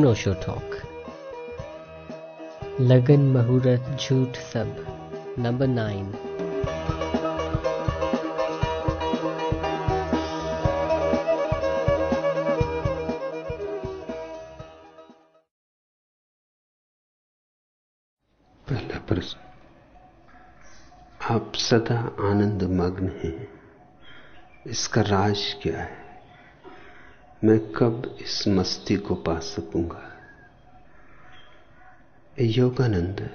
अनोशो talk लगन मुहूर्त झूठ सब नंबर नाइन पहला प्रश्न आप सदा आनंद मग्न हैं। इसका राज क्या है? मैं कब इस मस्ती को पा सकूँगा? योगानंद।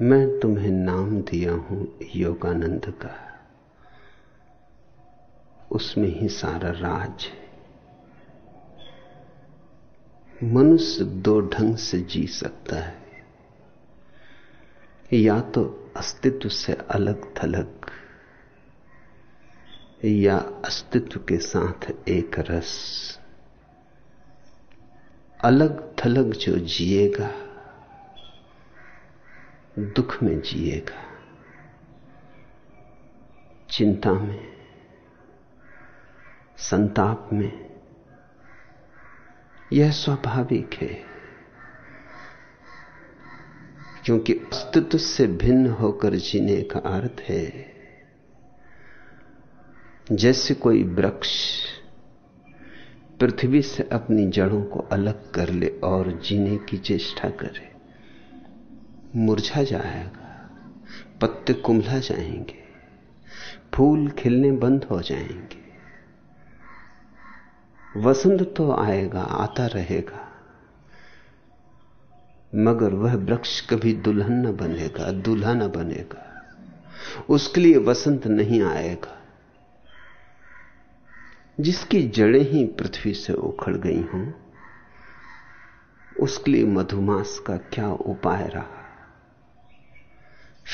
मैं तुम्हें नाम दिया हूँ योगानंद का। उसमें ही सारा राज है। मनुष्य दो ढंग से जी सकता है। या तो अस्तित्व से अलग थलग, या अस्तित्व के साथ एक रस। अलग थलग जो जिएगा, दुख में जिएगा, चिंता में, संताप में, यह स्वाभाविक है। क्योंकि अस्तित्व से भिन्न होकर जीने का अर्थ है। जैसे कोई वृक्ष पृथ्वी से अपनी जड़ों को अलग कर ले और जीने की चेष्टा करे, मुरझा जाएगा, पत्ते कुंभला जाएँगे, फूल खिलने बंद हो जाएँगे। वसंत तो आएगा, आता रहेगा। मगर वह वृक्ष कभी दुल्हन न बनेगा, दूल्हा न बनेगा। उसके लिए वसंत नहीं आएगा। जिसकी जड़ें ही पृथ्वी से उखड़ गई हों, उसके लिए मधुमास का क्या उपाय रहा?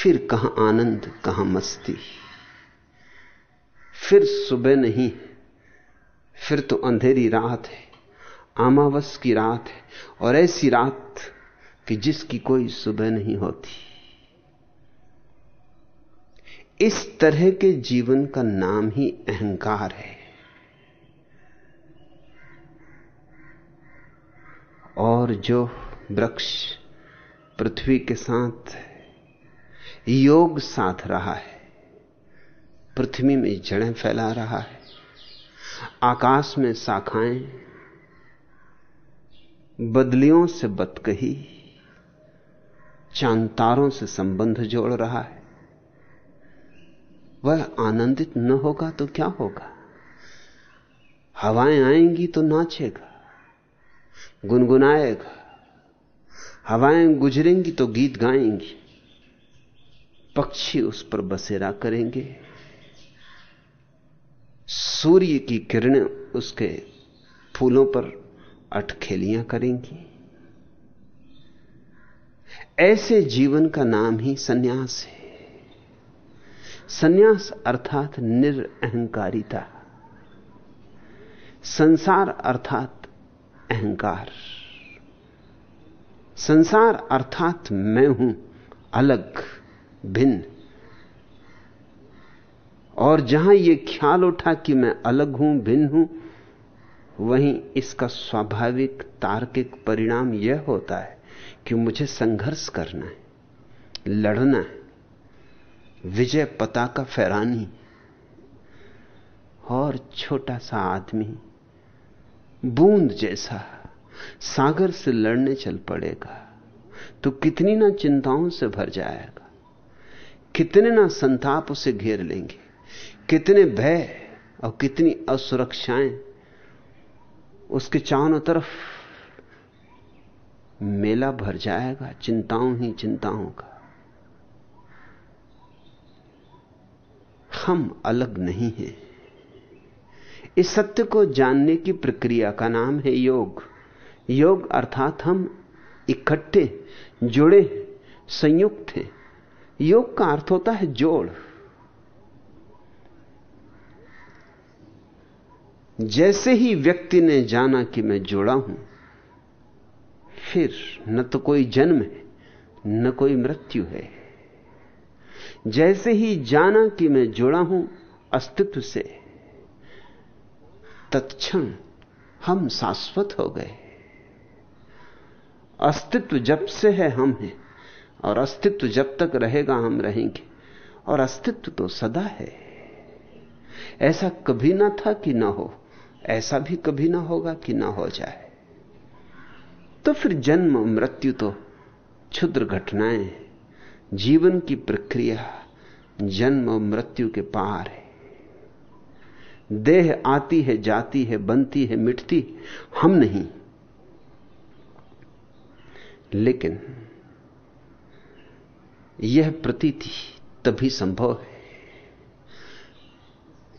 फिर कहाँ आनंद, कहाँ मस्ती? फिर सुबह नहीं, फिर तो अंधेरी रात है आमावस की रात है, और ऐसी रात कि जिसकी कोई सुबह नहीं होती। इस तरह के जीवन का नाम ही अहंकार है। और जो वृक्ष पृथ्वी के साथ योग साध रहा है, पृथ्वी में जड़ें फैला रहा है, आकाश में शाखाएँ बदलियों से बतकही चांतारों से संबंध जोड़ रहा है। वह आनंदित न होगा तो क्या होगा? हवाएँ आएँगी तो नाचेगा, गुनगुनाएगा। हवाएँ गुजरेंगी तो गीत गाएँगी। पक्षी उस पर बसेरा करेंगे। सूर्य की किरणें उसके फूलों पर अटखेलियाँ करेंगी। ऐसे जीवन का नाम ही सन्यास है। सन्यास अर्थात निरअहंकारिता। संसार अर्थात अहंकार। संसार अर्थात मैं हूँ, अलग, भिन्न। और जहाँ यह ख्याल उठा कि मैं अलग हूँ, भिन्न हूँ, वहीं इसका स्वाभाविक, तार्किक परिणाम यह होता है कि मुझे संघर्ष करना है, लड़ना है, विजय पताका फहरानी और छोटा सा आदमी बूंद जैसा सागर से लड़ने चल पड़ेगा तो कितनी ना चिंताओं से भर जाएगा, कितने ना संताप उसे घेर लेंगे, कितने भय और कितनी असुरक्षाएँ उसके चारों तरफ़ मेला भर जाएगा चिंताओं ही चिंताओं का। हम अलग नहीं हैं। इस सत्य को जानने की प्रक्रिया का नाम है योग। योग अर्थात हम इकट्ठे, जुड़े, संयुक्त हैं। योग का अर्थ होता है जोड़। जैसे ही व्यक्ति ने जाना कि मैं जुड़ा हूँ फिर न तो कोई जन्म है, न कोई मृत्यु है। जैसे ही जाना कि मैं जुड़ा हूँ अस्तित्व से, तत्क्षण हम शाश्वत हो गए। अस्तित्व जब से है हम हैं, और अस्तित्व जब तक रहेगा हम रहेंगे, और अस्तित्व तो सदा है। ऐसा कभी ना था कि ना हो, ऐसा भी कभी ना होगा कि ना हो जाए। तो फिर जन्म, मृत्यु तो क्षुद्र घटनाएँ जीवन की प्रक्रिया जन्म और मृत्यु के पार है। देह आती है, जाती है, बनती है, मिटती हम नहीं। लेकिन यह प्रतीति तभी संभव है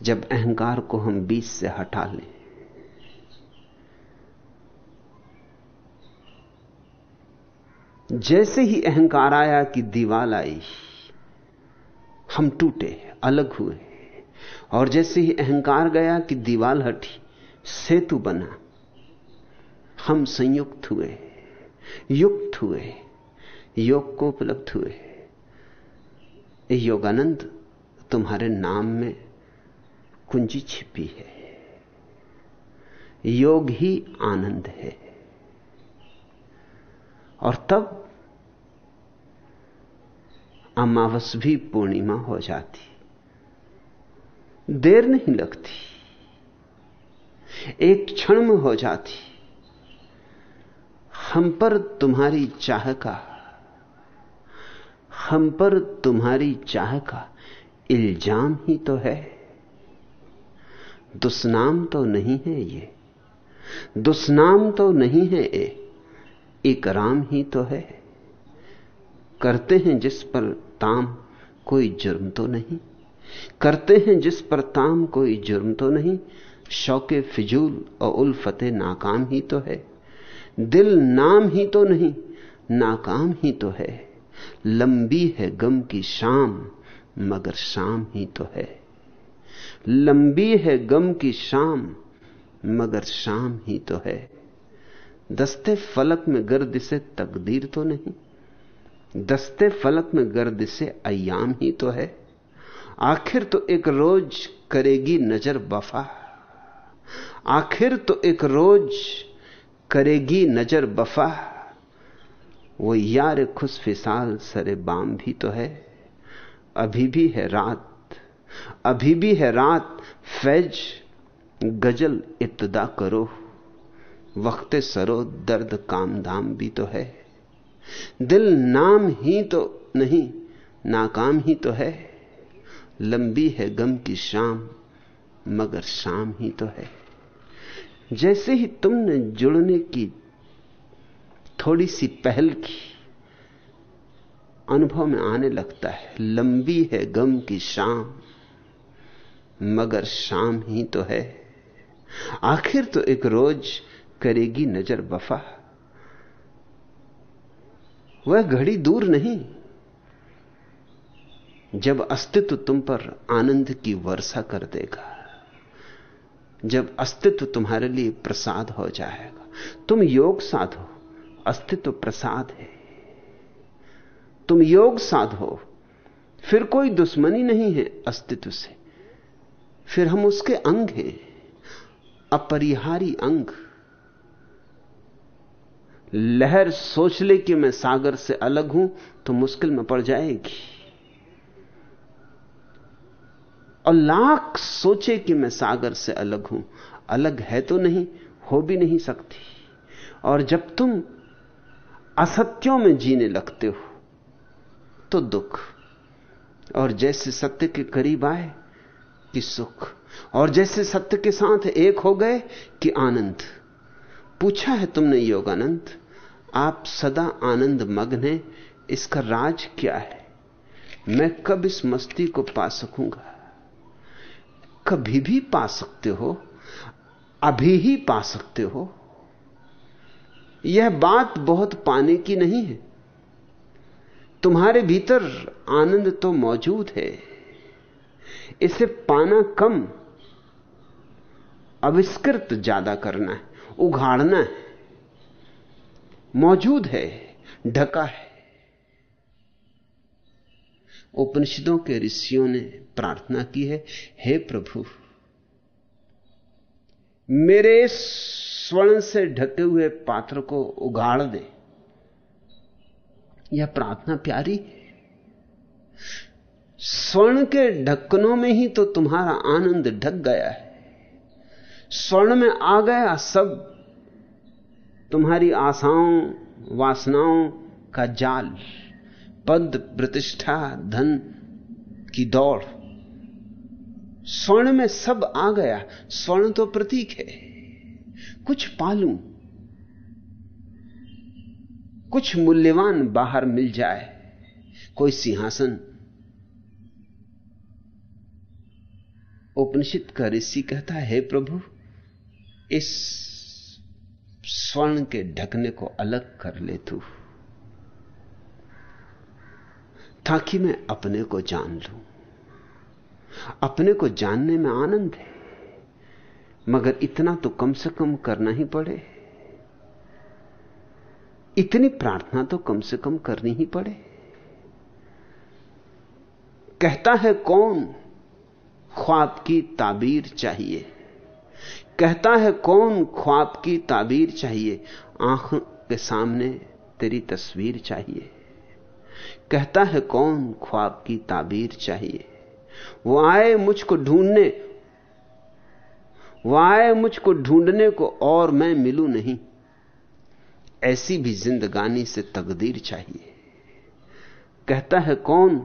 जब अहंकार को हम बीच से हटा लें। जैसे ही अहंकार आया कि दीवाल आई, हम टूटे, अलग हुए। और जैसे ही अहंकार गया कि दीवाल हटी, सेतु बना। हम संयुक्त हुए, युक्त हुए, योग को उपलब्ध हुए। योगानंद, तुम्हारे नाम में कुंजी छिपी है। योग ही आनंद है। और तब अमावस भी पूर्णिमा हो जाती। देर नहीं लगती। एक क्षण में हो जाती। हम पर तुम्हारी चाह का, हम पर तुम्हारी चाह का इल्ज़ाम ही तो है। दुष्नाम तो नहीं है ये। दुष्नाम तो नहीं है ये इकराम ही तो है। करते हैं जिस पर ताम कोई जुर्म तो नहीं। करते हैं जिस पर ताम कोई जुर्म तो नहीं। शौके फिजूल और उल्फते नाकाम ही तो है। दिल नाम ही तो नहीं, नाकाम ही तो है। लंबी है गम की शाम, मगर शाम ही तो है। लंबी है गम की शाम, मगर शाम ही तो है। दस्ते फलक में गर्द से तकदीर तो नहीं। दस्ते फलक में गर्द से अयाम ही तो है। आखिर तो एक रोज करेगी नज़र बफा। आखिर तो एक रोज करेगी नज़र बफा। वो यार खुश फिसाल सरे बाम भी तो है। अभी भी है रात, अभी भी है रात। फैज, गज़ल इब्तदा करो। वक्त सरो दर्द काम धाम भी तो है। दिल नाम ही तो नहीं, नाकाम ही तो है। लंबी है गम की शाम, मगर शाम ही तो है। जैसे ही तुमने जुड़ने की थोड़ी सी पहल की, अनुभव में आने लगता है, लंबी है गम की शाम, मगर शाम ही तो है। आखिर तो एक रोज करेगी नज़र वफा। वह घड़ी दूर नहीं। जब अस्तित्व तुम पर आनंद की वर्षा कर देगा, जब अस्तित्व तुम्हारे लिए प्रसाद हो जाएगा, तुम योग साधो, अस्तित्व प्रसाद है। तुम योग साधो, फिर कोई दुश्मनी नहीं है अस्तित्व से, फिर हम उसके अंग हैं, अपरिहारी अंग। लहर सोच ले कि मैं सागर से अलग हूँ तो मुश्किल में पड़ जाएगी। और लाख सोचे कि मैं सागर से अलग हूँ, अलग है तो नहीं, हो भी नहीं सकती। और जब तुम असत्यों में जीने लगते हो तो दुख, और जैसे सत्य के करीब आए, कि सुख, और जैसे सत्य के साथ एक हो गए, कि आनंद। पूछा है तुमने योगानंद आप सदा आनंद मग्न हैं, इसका राज क्या है? मैं कब इस मस्ती को पा सकूँगा? कभी भी पा सकते हो, अभी ही पा सकते हो। यह बात बहुत पाने की नहीं है। तुम्हारे भीतर आनंद तो मौजूद है। इसे पाना कम, अविष्कृत ज़्यादा करना है, उघाड़ना है। मौजूद है, ढका है। उपनिषदों के ऋषियों ने प्रार्थना की है, हे प्रभु, मेरे स्वर्ण से ढके हुए पात्र को उगाड़ दे। यह प्रार्थना प्यारी। स्वर्ण के ढक्कनों में ही तो तुम्हारा आनंद ढक गया है। स्वर्ण में आ गया सब तुम्हारी आशाओं, वासनाओं का जाल, पद प्रतिष्ठा, धन की दौड़। स्वर्ण में सब आ गया, स्वर्ण तो प्रतीक है। कुछ पालू, कुछ मूल्यवान बाहर मिल जाए, कोई सिंहासन। उपनिषद का ऋषि कहता है, प्रभु, इस स्वर्ण के ढकने को अलग कर ले तू ताकि मैं अपने को जान लू। अपने को जानने में आनंद है। मगर इतना तो कम से कम करना ही पड़े। इतनी प्रार्थना तो कम से कम करनी ही पड़े। कहता है कौन, ख्वाब की ताबीर चाहिए। कहता है, कौन ख्वाब की ताबीर चाहिए? आँख के सामने तेरी तस्वीर चाहिए। कहता है, कौन ख्वाब की ताबीर चाहिए? वो आए मुझको ढूँढने, वो आए मुझको ढूँढने को और मैं मिलू नहीं। ऐसी भी जिंदगानी से तकदीर चाहिए। कहता है, कौन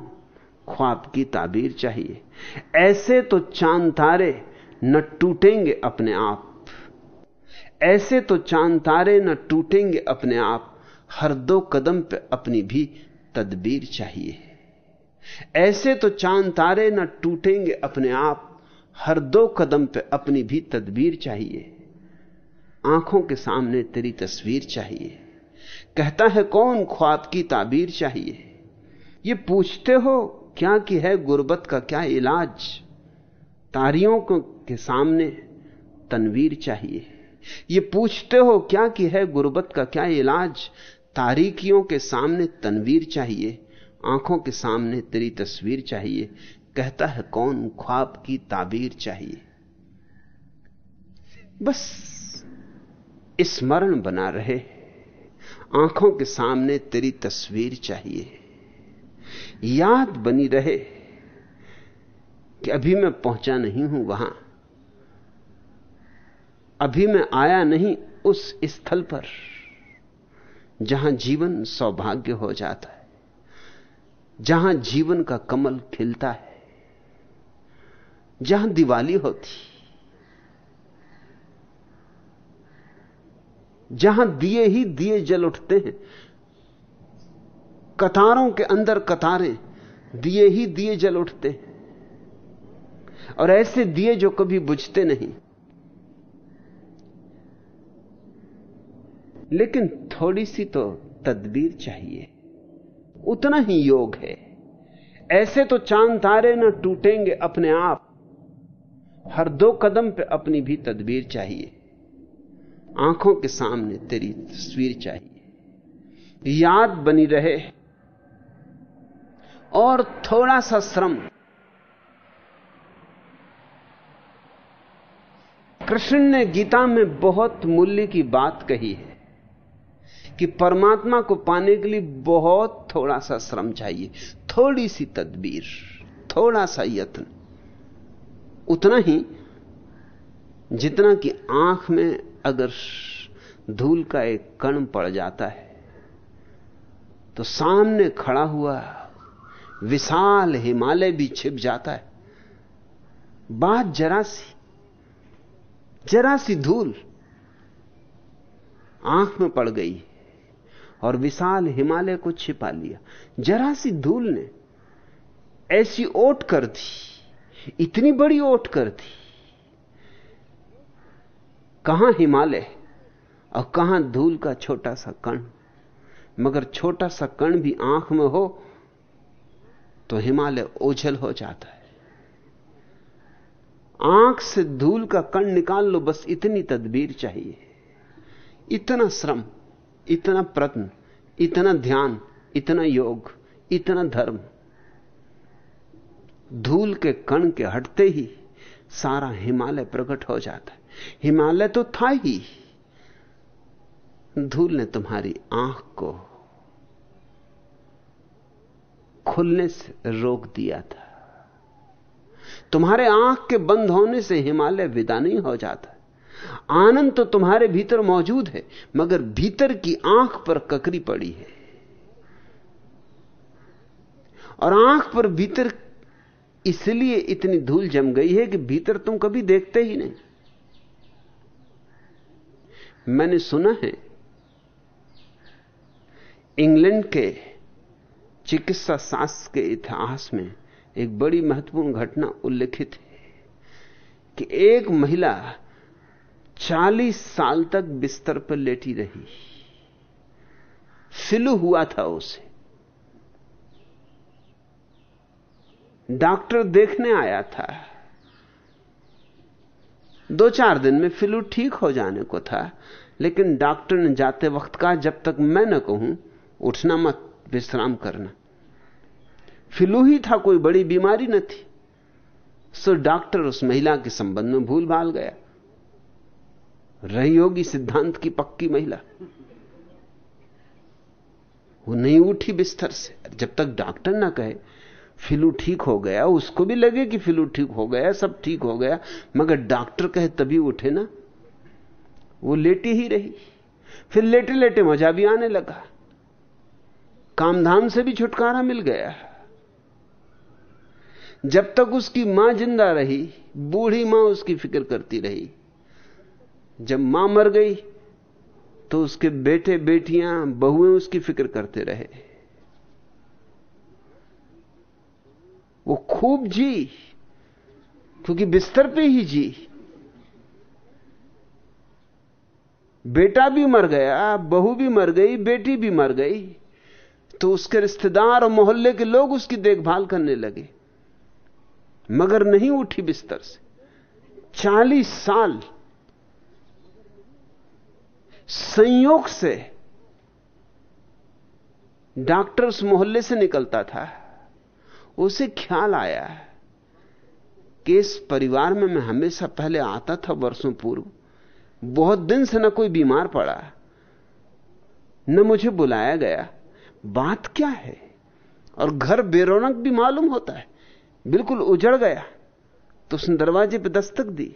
ख्वाब की ताबीर चाहिए? ऐसे तो चाँद तारे न टूटेंगे अपने आप। ऐसे तो चाँद तारे न टूटेंगे अपने आप, हर दो कदम पे अपनी भी तदबीर चाहिए। ऐसे तो चाँद तारे न टूटेंगे अपने आप, हर दो कदम पे अपनी भी तदबीर चाहिए। आँखों के सामने तेरी तस्वीर चाहिए। कहता है, कौन ख्वाब की ताबीर चाहिए? ये पूछते हो, क्या की है गुर्बत का क्या इलाज? तारियों के सामने तनवीर चाहिए। ये पूछते हो, क्या की है गुर्बत का क्या इलाज? तारीखियों के सामने तनवीर चाहिए, आँखों के सामने तेरी तस्वीर चाहिए। कहता है, कौन ख्वाब की ताबीर चाहिए? बस स्मरण बना रहे। आँखों के सामने तेरी तस्वीर चाहिए। याद बनी रहे कि अभी मैं पहुँचा नहीं हूँ वहाँ। अभी मैं आया नहीं उस स्थल पर, जहाँ जीवन सौभाग्य हो जाता है, जहाँ जीवन का कमल खिलता है, जहाँ दिवाली होती, जहाँ दिए ही दिए जल उठते हैं, कतारों के अंदर कतारें दिए ही दिए जल उठते हैं, और ऐसे दिए जो कभी बुझते नहीं। लेकिन थोड़ी सी तो तदबीर चाहिए। उतना ही योग है। ऐसे तो चाँद तारे ना टूटेंगे अपने आप। हर दो कदम पे अपनी भी तदबीर चाहिए। आँखों के सामने तेरी तस्वीर चाहिए। याद बनी रहे। और थोड़ा सा श्रम। कृष्ण ने गीता में बहुत मूल्य की बात कही है। कि परमात्मा को पाने के लिए बहुत थोड़ा सा श्रम चाहिए, थोड़ी सी तदबीर, थोड़ा सा यत्न। उतना ही जितना कि आँख में अगर धूल का एक कण पड़ जाता है तो सामने खड़ा हुआ विशाल हिमालय भी छिप जाता है। बात जरा सी जरा सी धूल आँख में पड़ गई। और विशाल हिमालय को छिपा लिया। जरा सी धूल ने ऐसी ओट कर दी, इतनी बड़ी ओट कर दी। कहाँ हिमालय और कहाँ धूल का छोटा सा कण? मगर छोटा सा कण भी आँख में हो तो हिमालय ओझल हो जाता है। आँख से धूल का कण निकाल लो, बस इतनी तदबीर चाहिए। इतना श्रम। इतना प्रत्न, इतना ध्यान, इतना योग, इतना धर्म, धूल के कण के हटते ही सारा हिमालय प्रकट हो जाता है। हिमालय तो था ही। धूल ने तुम्हारी आँख को खुलने से रोक दिया था। तुम्हारे आँख के बंद होने से हिमालय विदा नहीं हो जाता। आनंद तो तुम्हारे भीतर मौजूद है, मगर भीतर की आँख पर ककरी पड़ी है। और आँख पर भीतर इसलिए इतनी धूल जम गई है कि भीतर तुम कभी देखते ही नहीं। मैंने सुना है, इंग्लैंड के चिकित्सा शास्त्र के इतिहास में एक बड़ी महत्वपूर्ण घटना उल्लिखित है कि एक महिला 40 साल तक बिस्तर पर लेटी रही। फ्लू हुआ था उसे। डॉक्टर देखने आया था। दो चार दिन में फ्लू ठीक हो जाने को था, लेकिन डॉक्टर ने जाते वक्त कहा, जब तक मैं न कहूँ, उठना मत, विश्राम करना। फ्लू ही था, कोई बड़ी बीमारी न थी। सो डॉक्टर उस महिला के संबंध में भूल भाल गया। रही होगी सिद्धांत की पक्की महिला। वो नहीं उठी बिस्तर से। जब तक डॉक्टर ना कहे, फिलू ठीक हो गया, उसको भी लगे कि फिलू ठीक हो गया, सब ठीक हो गया, मगर डॉक्टर कहे तभी उठे ना। वो लेटी ही रही। फिर लेटे लेटे मज़ा भी आने लगा। कामधाम से भी छुटकारा मिल गया। जब तक उसकी माँ ज़िंदा रही, बूढ़ी माँ उसकी फ़िक्र करती रही। जब माँ मर गई तो उसके बेटे, बेटियाँ, बहुएँ उसकी फ़िक्र करते रहे। वो खूब जी, क्योंकि बिस्तर पे ही जी। बेटा भी मर गया, बहू भी मर गई, बेटी भी मर गई तो उसके रिश्तेदार और मोहल्ले के लोग उसकी देखभाल करने लगे। मगर नहीं उठी बिस्तर से। चालीस साल संयोग से डॉक्टर उस मोहल्ले से निकलता था। उसे ख्याल आया कि इस परिवार में मैं हमेशा पहले आता था वर्षों पूर्व। बहुत दिन से न कोई बीमार पड़ा, न मुझे बुलाया गया। बात क्या है? और घर बेरोनक भी मालूम होता है। बिल्कुल उजड़ गया। तो उसने दरवाजे पर दस्तक दी।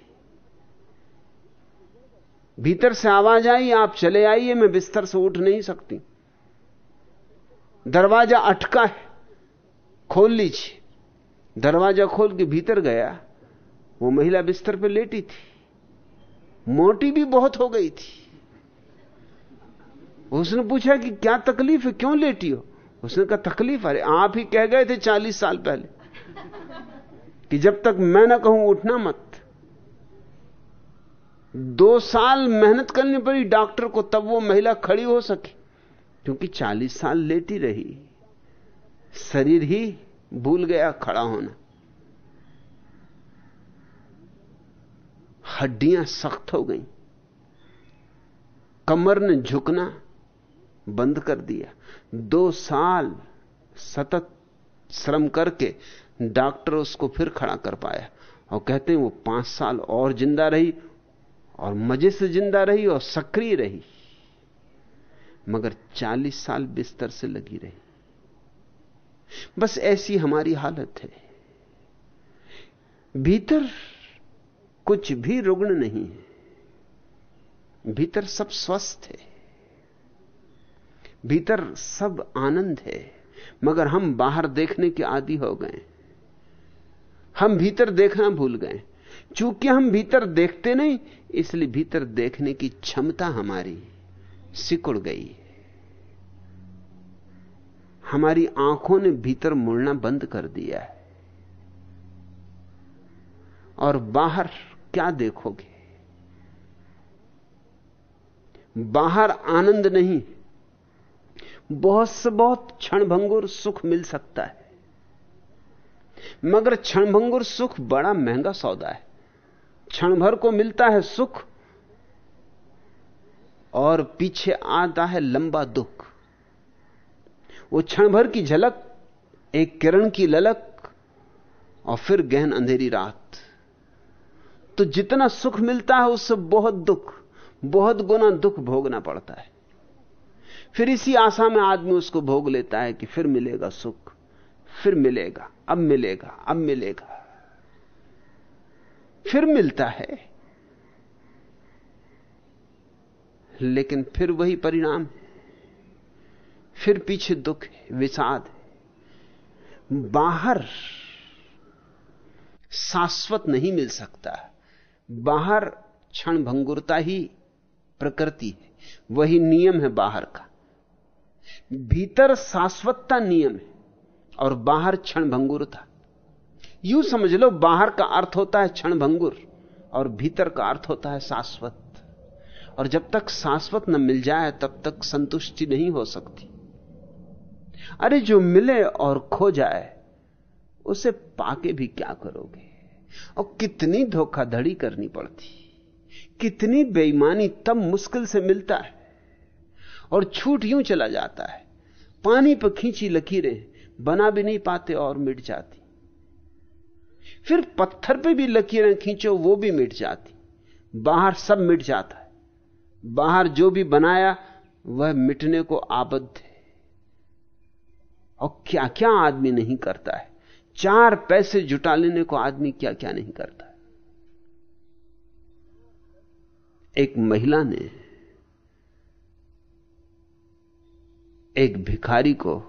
भीतर से आवाज़ आई, आप चले आइए, मैं बिस्तर से उठ नहीं सकती। दरवाज़ा अटका है, खोल लीजिए। दरवाज़ा खोल के भीतर गया, वो महिला बिस्तर पर लेटी थी। मोटी भी बहुत हो गई थी। उसने पूछा कि क्या तकलीफ़ है, क्यों लेटी हो? उसने कहा, तकलीफ़? अरे, आप ही कह गए थे चालीस साल पहले कि जब तक मैं ना कहूँ, उठना मत। दो साल मेहनत करनी पड़ी डॉक्टर को, तब वो महिला खड़ी हो सकी। क्योंकि चालीस साल लेटी रही। शरीर ही भूल गया, खड़ा होना। हड्डियाँ सख्त हो गई। कमर ने झुकना बंद कर दिया। दो साल सतत श्रम करके डॉक्टर उसको फिर खड़ा कर पाया। और कहते हैं वो पाँच साल और ज़िंदा रही। और मज़े से ज़िंदा रही और सक्रिय रही। मगर चालीस साल बिस्तर से लगी रही। बस ऐसी हमारी हालत है। भीतर कुछ भी रुग्ण नहीं है। भीतर सब स्वस्थ है। भीतर सब आनंद है। मगर हम बाहर देखने के आदि हो गए। हम भीतर देखना भूल गए। चूँकि हम भीतर देखते नहीं इसलिए भीतर देखने की क्षमता हमारी सिकुड़ गई हमारी आँखों ने भीतर मुड़ना बंद कर दिया है। और बाहर क्या देखोगे? बाहर आनंद नहीं। बहुत से बहुत क्षणभंगुर सुख मिल सकता है। मगर क्षणभंगुर सुख बड़ा महँगा सौदा है। क्षण भर को मिलता है सुख और पीछे आता है लंबा दुख। वो क्षण भर की झलक, एक किरण की ललक और फिर गहन अंधेरी रात। तो जितना सुख मिलता है, उससे बहुत दुख, बहुत गुना दुख भोगना पड़ता है। फिर इसी आशा में आदमी उसको भोग लेता है कि फिर मिलेगा सुख, फिर मिलेगा, अब मिलेगा अब मिलेगा। फिर मिलता है। लेकिन फिर वही परिणाम फिर पीछे दुख है, विषाद बाहर शाश्वत नहीं मिल सकता। बाहर क्षण भंगुरता ही प्रकृति है। वही नियम है बाहर का। भीतर शाश्वतता नियम है और बाहर क्षण भंगुरता। यूँ समझ लो बाहर का अर्थ होता है क्षण भंगुर और भीतर का अर्थ होता है शाश्वत। और जब तक शाश्वत न मिल जाए, तब तक संतुष्टि नहीं हो सकती। अरे जो मिले और खो जाए, उसे पाके भी क्या करोगे? और कितनी धोखाधड़ी करनी पड़ती। कितनी बेईमानी तब मुश्किल से मिलता है। और छूट यूँ चला जाता है। पानी पर खींची लकीरें, बना भी नहीं पाते और मिट जाती। फिर पत्थर पे भी लकीरें खींचो, वो भी मिट जाती। बाहर सब मिट जाता है। बाहर जो भी बनाया, वह मिटने को आबद्ध है। और क्या क्या आदमी नहीं करता है? चार पैसे जुटा लेने को आदमी क्या क्या नहीं करता है? एक महिला ने एक भिखारी को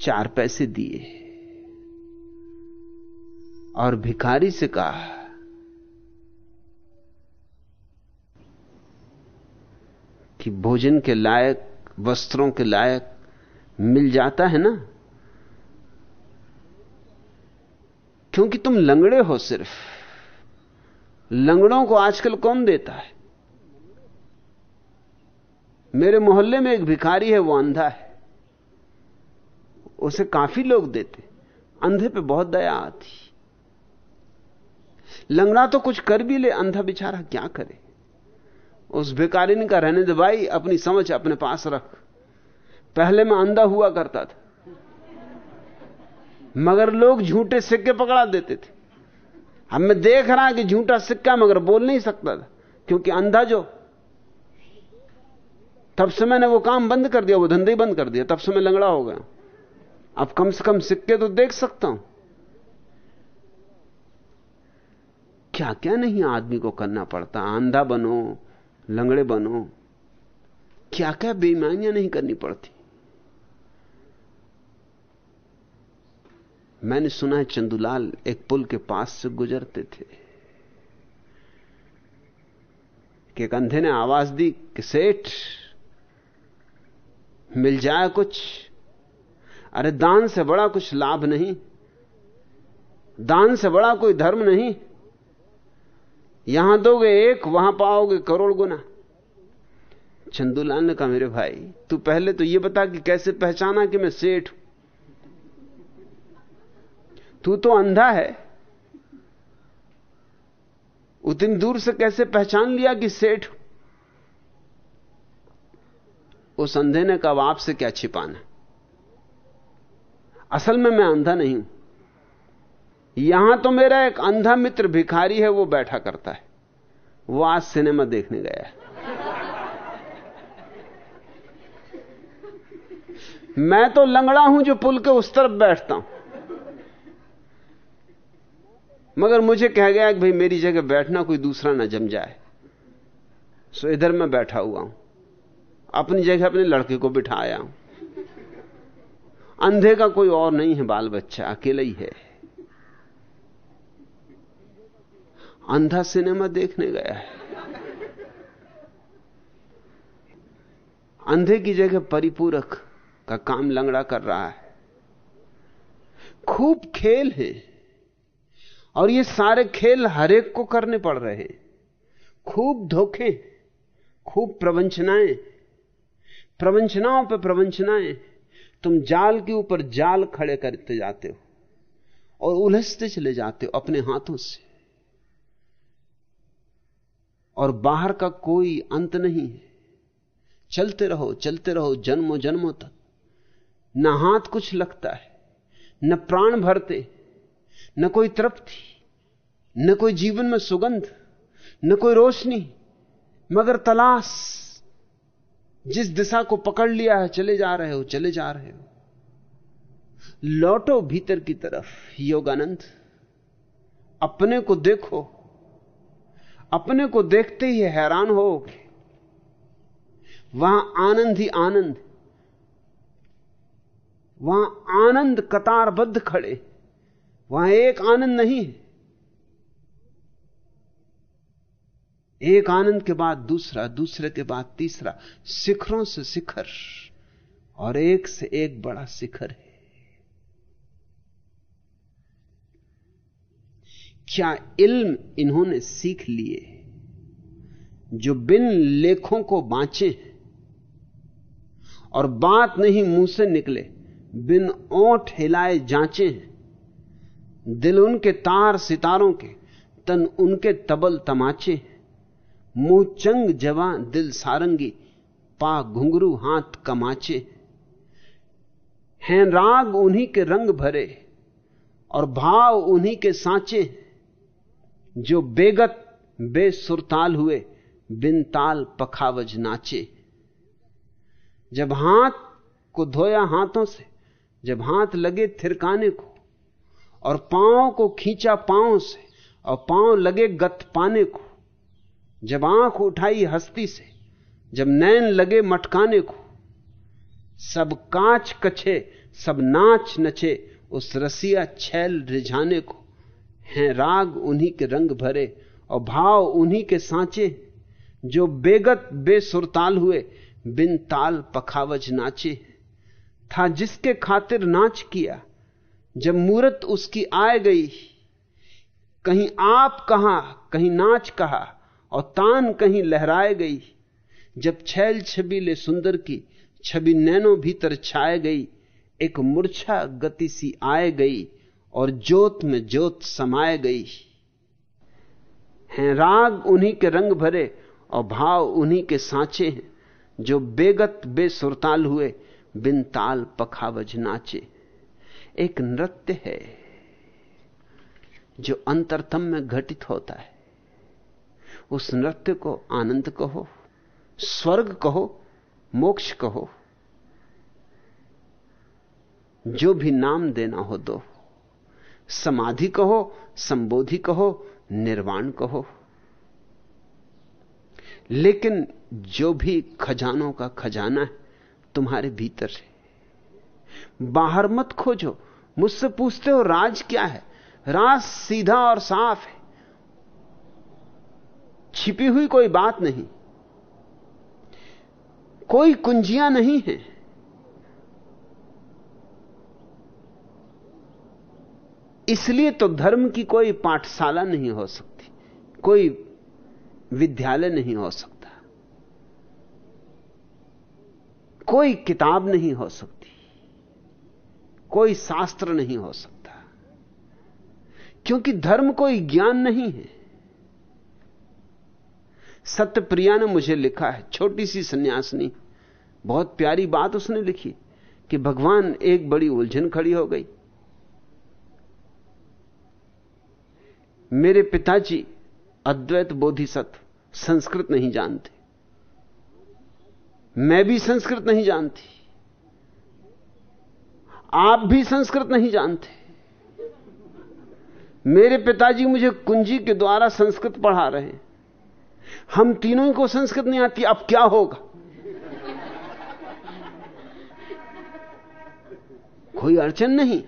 चार पैसे दिए। और भिखारी से कहा, कि भोजन के लायक, वस्त्रों के लायक मिल जाता है ना? क्योंकि तुम लंगड़े हो सिर्फ़। लंगड़ों को आजकल कौन देता है? मेरे मोहल्ले में एक भिखारी है, वो अंधा है। उसे काफ़ी लोग देते। अंधे पे बहुत दया आती। लंगड़ा तो कुछ कर भी ले, अंधा बेचारा क्या करे? उस भिखारी का रहने दे भाई, अपनी समझ अपने पास रख। पहले मैं अंधा हुआ करता था। मगर लोग झूठे सिक्के पकड़ा देते थे। अब मैं देख रहा कि झूठा सिक्का मगर बोल नहीं सकता था, क्योंकि अंधा जो। तब से मैंने वो काम बंद कर दिया, वो धंधे बंद कर दिया, तब से मैं लंगड़ा हो गया। अब कम से कम सिक्के तो देख सकता हूँ। क्या क्या नहीं आदमी को करना पड़ता? आंधा बनो, लंगड़े बनो क्या क्या बेईमानियाँ नहीं करनी पड़ती? मैंने सुना है चंदूलाल एक पुल के पास से गुजरते थे। कि एक अंधे ने आवाज़ दी कि, सेठ, मिल जाए कुछ? अरे दान से बड़ा कुछ लाभ नहीं। दान से बड़ा कोई धर्म नहीं। यहाँ दोगे एक, वहाँ पाओगे करोड़ गुना। चंदूलाल ने कहा, मेरे भाई, तू पहले तो यह बता कि कैसे पहचाना कि मैं सेठ हूँ? तू तो अंधा है। उतनी दूर से कैसे पहचान लिया कि सेठ उस अंधे ने कहा आपसे क्या छिपाना? असल में मैं अंधा नहीं हूँ। यहाँ तो मेरा एक अंधा मित्र भिखारी है, वो बैठा करता है। वो आज सिनेमा देखने गया है। मैं तो लंगड़ा हूँ जो पुल के उस तरफ़ बैठता हूँ। मगर मुझे कह गया कि भाई, मेरी जगह बैठना, कोई दूसरा ना जम जाए। सो इधर मैं बैठा हुआ हूँ। अपनी जगह अपने लड़के को बिठाया हूँ। अंधे का कोई और नहीं है, बाल बच्चा, अकेला ही है। अंधा सिनेमा देखने गया है। अंधे की जगह परिपूरक का काम लंगड़ा कर रहा है। खूब खेल है और ये सारे खेल हरेक को करने पड़ रहे हैं। खूब धोखे, खूब प्रवंचनाएँ, प्रवंचनाओं पर प्रवंचनाएँ। तुम जाल के ऊपर जाल खड़े करते जाते हो और उलझते चले जाते हो अपने हाथों से। और बाहर का कोई अंत नहीं है। चलते रहो चलते रहो, जन्मों जन्मों तक। न हाथ कुछ लगता है, न प्राण भरते, न कोई तृप्ति, न कोई जीवन में सुगंध, न कोई रोशनी, मगर तलाश। जिस दिशा को पकड़ लिया है, चले जा रहे हो, चले जा रहे हो। लौटो भीतर की तरफ़, योगानंद। अपने को देखो अपने को देखते ही हैरान होगे वहाँ आनंद ही आनंद। वहाँ आनंद कतारबद्ध खड़े। वहाँ एक आनंद नहीं है। एक आनंद के बाद दूसरा, दूसरे के बाद तीसरा शिखरों से शिखर और एक से एक बड़ा शिखर है। क्या इल्म इन्होंने सीख लिए जो बिन लेखों को बांचे और बात नहीं मुँह से निकले, बिन ओठ हिलाए जांचे दिल उनके तार सितारों के, तन उनके तबल तमाचे मुँह चंग जवा दिल सारंगी, पा घुंघरू हाथ कमाचे हैं। राग उन्हीं के रंग भरे, और भाव उन्हीं के सांचे जो बेगत, बेसुरताल हुए, बिन ताल पखावज नाचे। जब हाथ को धोया हाथों से, जब हाथ लगे थिरकाने को, और पाँव को खींचा पाँव से, और पाँव लगे गत पाने को, जब आँख उठाई हस्ती से, जब नैन लगे मटकाने को, सब कांच कछे, सब नाच नचे उस रसिया छैल रिझाने को। हैं, राग उन्हीं के रंग भरे और भाव उन्हीं के सांचे, जो बेगत बेसुरताल हुए, बिन ताल पखावज नाचे। था जिसके खातिर नाच किया, जब मूरत उसकी आए गई। कहीं आप कहा, कहीं नाच कहा, और तान कहीं लहराए गई। जब छैल छबीले सुंदर की छवि नैनो भीतर छाए गई, एक मूर्छा गति सी आए गई। और ज्योत में ज्योत समाए गई। हैं राग उन्हीं के रंग भरे और भाव उन्हीं के सांचे हैं, जो बेगत बेसुरताल हुए, बिन ताल पखावज नाचे। एक नृत्य है, जो अंतरतम में घटित होता है। उस नृत्य को आनंद कहो, स्वर्ग कहो, मोक्ष कहो। जो भी नाम देना हो दो। समाधि कहो, संबोधि कहो, निर्वाण कहो। लेकिन जो भी खजानों का खजाना है, तुम्हारे भीतर है बाहर मत खोजो, मुझसे पूछते हो राज क्या है। राज सीधा और साफ़ है। छिपी हुई कोई बात नहीं। कोई कुंजियाँ नहीं है। इसलिए तो धर्म की कोई पाठशाला नहीं हो सकती, कोई विद्यालय नहीं हो सकता, कोई किताब नहीं हो सकती, कोई शास्त्र नहीं हो सकता, क्योंकि धर्म कोई ज्ञान नहीं है। सत्यप्रिया ने मुझे लिखा है, छोटी सी सन्यासनी, बहुत प्यारी बात उसने लिखी कि भगवान एक बड़ी उलझन खड़ी हो गई। मेरे पिताजी अद्वैत बोधिसत्व संस्कृत नहीं जानते। मैं भी संस्कृत नहीं जानती। आप भी संस्कृत नहीं जानते। मेरे पिताजी मुझे कुंजी के द्वारा संस्कृत पढ़ा रहे हैं। हम तीनों को संस्कृत नहीं आती, अब क्या होगा? कोई अड़चन नहीं।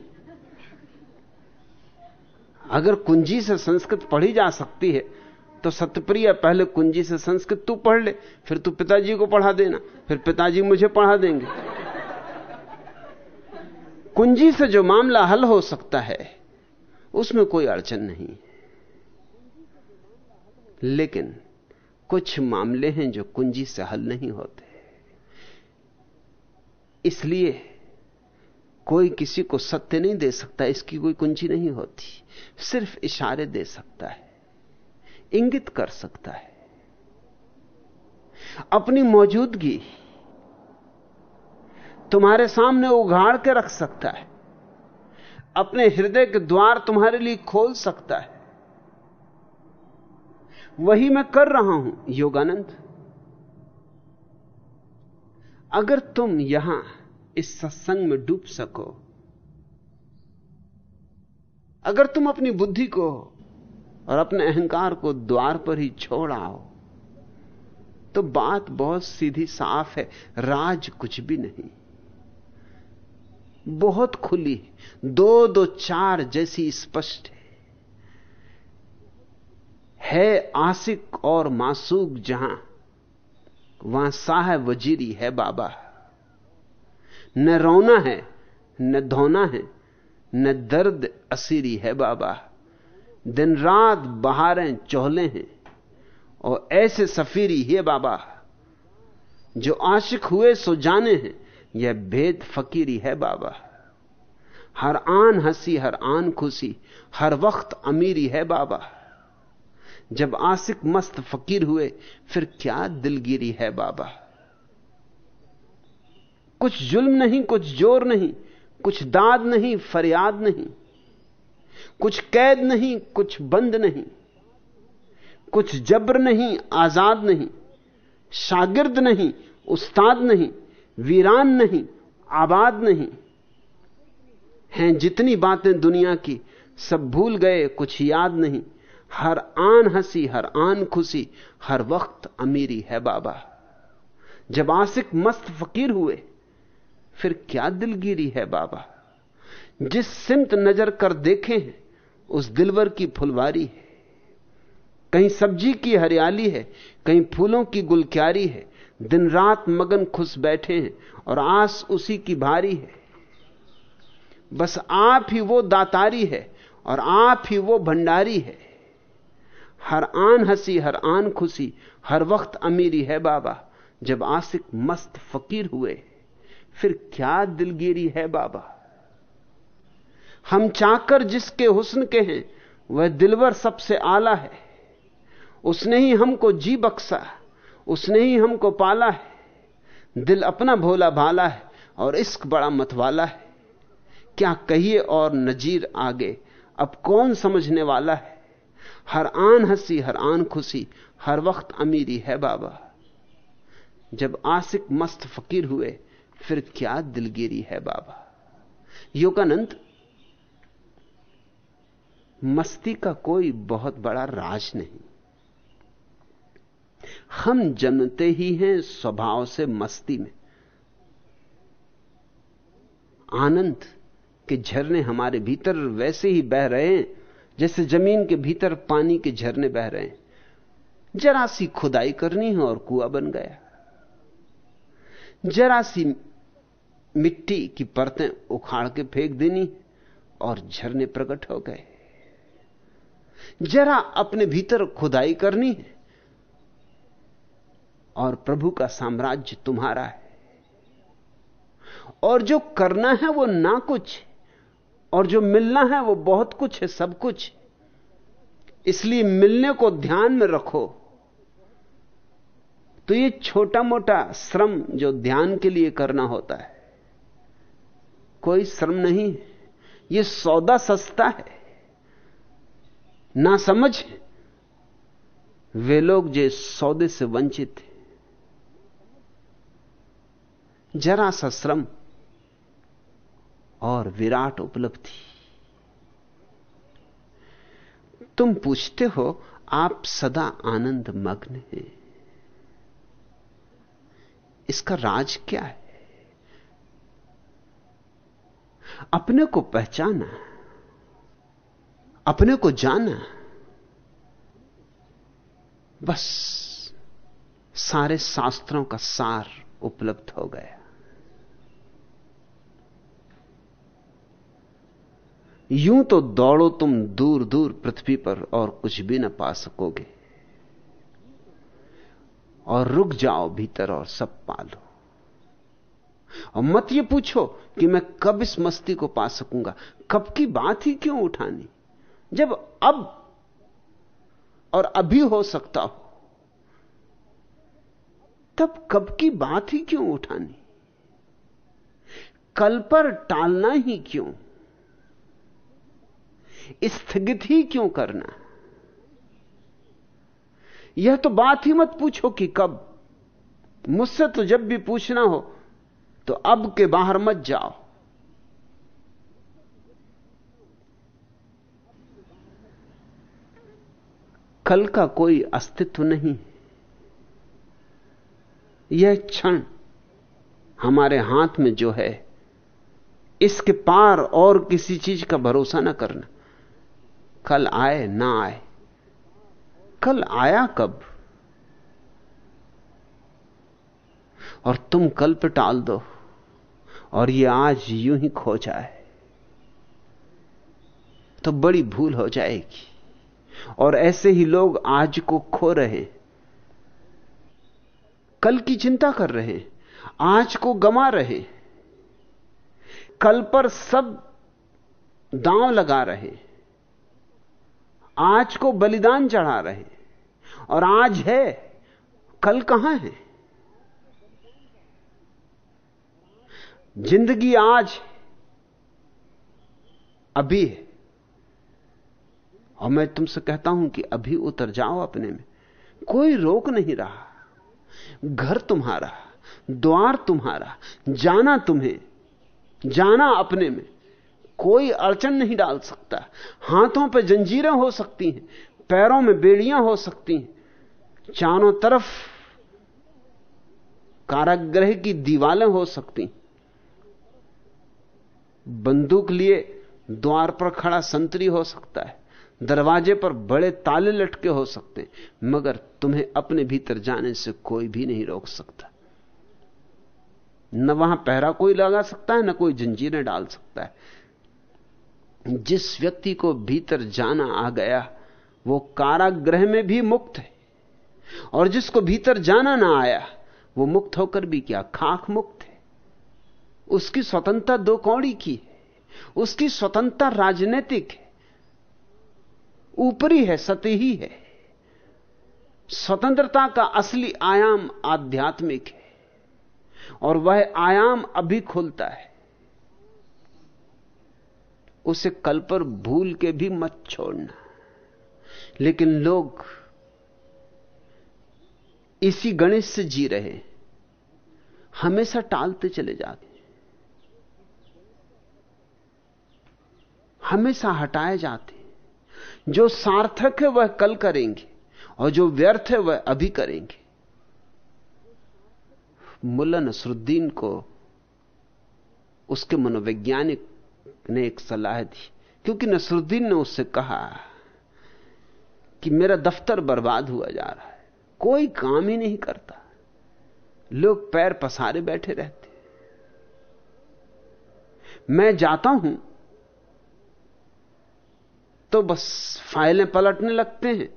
अगर कुंजी से संस्कृत पढ़ी जा सकती है तो सत्यप्रिय पहले कुंजी से संस्कृत तू पढ़ ले, फिर तू पिताजी को पढ़ा देना, फिर पिताजी मुझे पढ़ा देंगे। कुंजी से जो मामला हल हो सकता है, उसमें कोई अड़चन नहीं। लेकिन कुछ मामले हैं जो कुंजी से हल नहीं होते। इसलिए कोई किसी को सत्य नहीं दे सकता, इसकी कोई कुंजी नहीं होती। सिर्फ़ इशारे दे सकता है, इंगित कर सकता है। अपनी मौजूदगी तुम्हारे सामने उघाड़ के रख सकता है, अपने हृदय के द्वार तुम्हारे लिए खोल सकता है। वही मैं कर रहा हूँ, योगानंद। अगर तुम यहाँ इस सत्संग में डूब सको। अगर तुम अपनी बुद्धि को और अपने अहंकार को द्वार पर ही छोड़ आओ तो बात बहुत सीधी साफ़ है, राज कुछ भी नहीं। बहुत खुली दो दो चार जैसी स्पष्ट है। है आसिक और मासूक जहाँ, वहाँ साहब वजीरी है बाबा। न रोना है, न धोना है, न दर्द असीरी है बाबा। दिन रात बहारें, चोहले हैं। और ऐसे सफीरी है बाबा, जो आशिक हुए सो जाने हैं, यह भेद फकीरी है बाबा। हर आन हँसी, हर आन खुशी, हर वक्त अमीरी है बाबा। जब आशिक मस्त फकीर हुए, फिर क्या दिलगिरी है बाबा। कुछ जुल्म नहीं, कुछ ज़ोर नहीं, कुछ दाद नहीं, फरियाद नहीं, कुछ कैद नहीं, कुछ बंद नहीं, कुछ जब्र नहीं, आज़ाद नहीं, शागिर्द नहीं, उस्ताद नहीं, वीरान नहीं, आबाद नहीं। हैं जितनी बातें दुनिया की, सब भूल गए, कुछ याद नहीं। हर आन हँसी, हर आन खुशी, हर वक्त अमीरी है बाबा। जब आसिक मस्त फकीर हुए फिर क्या दिलगिरी है बाबा? जिस सिमत नज़र कर देखे, उस दिलवर की फुलवारी है। कहीं सब्ज़ी की हरियाली है, कहीं फूलों की गुलक्यारी है। दिन रात मगन खुश बैठे हैं और आस उसी की भारी है। बस आप ही वो दातारी है और आप ही वो भंडारी है। हर आन हँसी, हर आन खुशी, हर वक्त अमीरी है बाबा, जब आसिक मस्त फकीर हुए। फिर क्या दिलगिरी है बाबा? हम चाकर जिसके हुस्न के हैं, वह दिलवर सबसे आला है। उसने ही हमको जी बक्सा, उसने ही हमको पाला है। दिल अपना भोला भाला है और इश्क बड़ा मतवाला है। क्या कहिए और नजीर आगे, अब कौन समझने वाला है? हर आन हँसी, हर आन खुशी, हर वक्त अमीरी है बाबा। जब आसिक मस्त फकीर हुए फिर क्या दिलगिरी है बाबा? योगानंद, मस्ती का कोई बहुत बड़ा राज नहीं। हम जन्मते ही हैं स्वभाव से मस्ती में। आनंद के झरने हमारे भीतर वैसे ही बह रहे हैं, जैसे ज़मीन के भीतर पानी के झरने बह रहे हैं। जरा सी खुदाई करनी है और कुआ बन गया। जरा सी मिट्टी की परतें उखाड़ के फेंक देनी और झरने प्रकट हो गए। जरा अपने भीतर खुदाई करनी और प्रभु का साम्राज्य तुम्हारा है। और जो करना है वो ना कुछ, और जो मिलना है वो बहुत कुछ है, सब कुछ। इसलिए मिलने को ध्यान में रखो। तो ये छोटा मोटा श्रम जो ध्यान के लिए करना होता है कोई श्रम नहीं। है ये सौदा सस्ता है। ना समझ, वे लोग जो सौदे से वंचित थे जरा सा श्रम और विराट उपलब्धि। तुम पूछते हो, आप सदा आनंद मग्न हैं। इसका राज क्या है? अपने को पहचाना, अपने को जाना। बस सारे शास्त्रों का सार उपलब्ध हो गया। यूँ तो दौड़ो तुम दूर दूर पृथ्वी पर और कुछ भी ना पा सकोगे। और रुक जाओ भीतर और सब पालो। और मत ये पूछो कि मैं कब इस मस्ती को पा सकूँगा। कब की बात ही क्यों उठानी? जब अब और अभी हो सकता हो, तब कब की बात ही क्यों उठानी? कल पर टालना ही क्यों? स्थगित ही क्यों करना? यह तो बात ही मत पूछो कि कब। मुझसे तो जब भी पूछना हो तो अब के बाहर मत जाओ। कल का कोई अस्तित्व नहीं। यह क्षण हमारे हाथ में जो है, इसके पार और किसी चीज़ का भरोसा ना करना। कल आए, ना आए। कल आया कब? और तुम कल पे टाल दो। और ये आज यूँ ही खो जाए तो बड़ी भूल हो जाएगी। और ऐसे ही लोग आज को खो रहे, कल की चिंता कर रहे, आज को गमा रहे, कल पर सब दांव लगा रहे, आज को बलिदान चढ़ा रहे, और आज है, कल कहाँ है? ज़िंदगी आज अभी है। और मैं तुमसे कहता हूँ कि अभी उतर जाओ अपने में। कोई रोक नहीं रहा। घर तुम्हारा, द्वार तुम्हारा, जाना तुम्हें, जाना अपने में। कोई अड़चन नहीं डाल सकता। हाथों पर जंजीरें हो सकती हैं, पैरों में बेड़ियाँ हो सकती हैं। चारों तरफ़ कारागृह की दीवालें हो सकती बंदूक लिए द्वार पर खड़ा संतरी हो सकता है, दरवाजे पर बड़े ताले लटके हो सकते हैं, मगर तुम्हें अपने भीतर जाने से कोई भी नहीं रोक सकता। न वहाँ पहरा कोई लगा सकता है, न कोई जंजीरें डाल सकता है। जिस व्यक्ति को भीतर जाना आ गया, वो कारागृह में भी मुक्त है, और जिसको भीतर जाना ना आया, वो मुक्त होकर भी क्या? खाक मुक्त है। उसकी स्वतंत्रता दो कौड़ी की। उसकी स्वतंत्रता राजनीतिक है ऊपरी है, सतही है। स्वतंत्रता का असली आयाम आध्यात्मिक है और वह आयाम अभी खुलता है। उसे कल पर भूल के भी मत छोड़ना। लेकिन लोग इसी गणेश से जी रहे हमेशा टालते चले जाते हमेशा हटाए जाते जो सार्थक है, वह कल करेंगे और जो व्यर्थ है, वह अभी करेंगे। मुल्ला नसरुद्दीन को उसके मनोवैज्ञानिक ने एक सलाह दी, क्योंकि नसरुद्दीन ने उससे कहा कि मेरा दफ्तर बर्बाद हुआ जा रहा है, कोई काम ही नहीं करता। लोग पैर पसारे बैठे रहते मैं जाता हूँ तो बस फाइलें पलटने लगते हैं।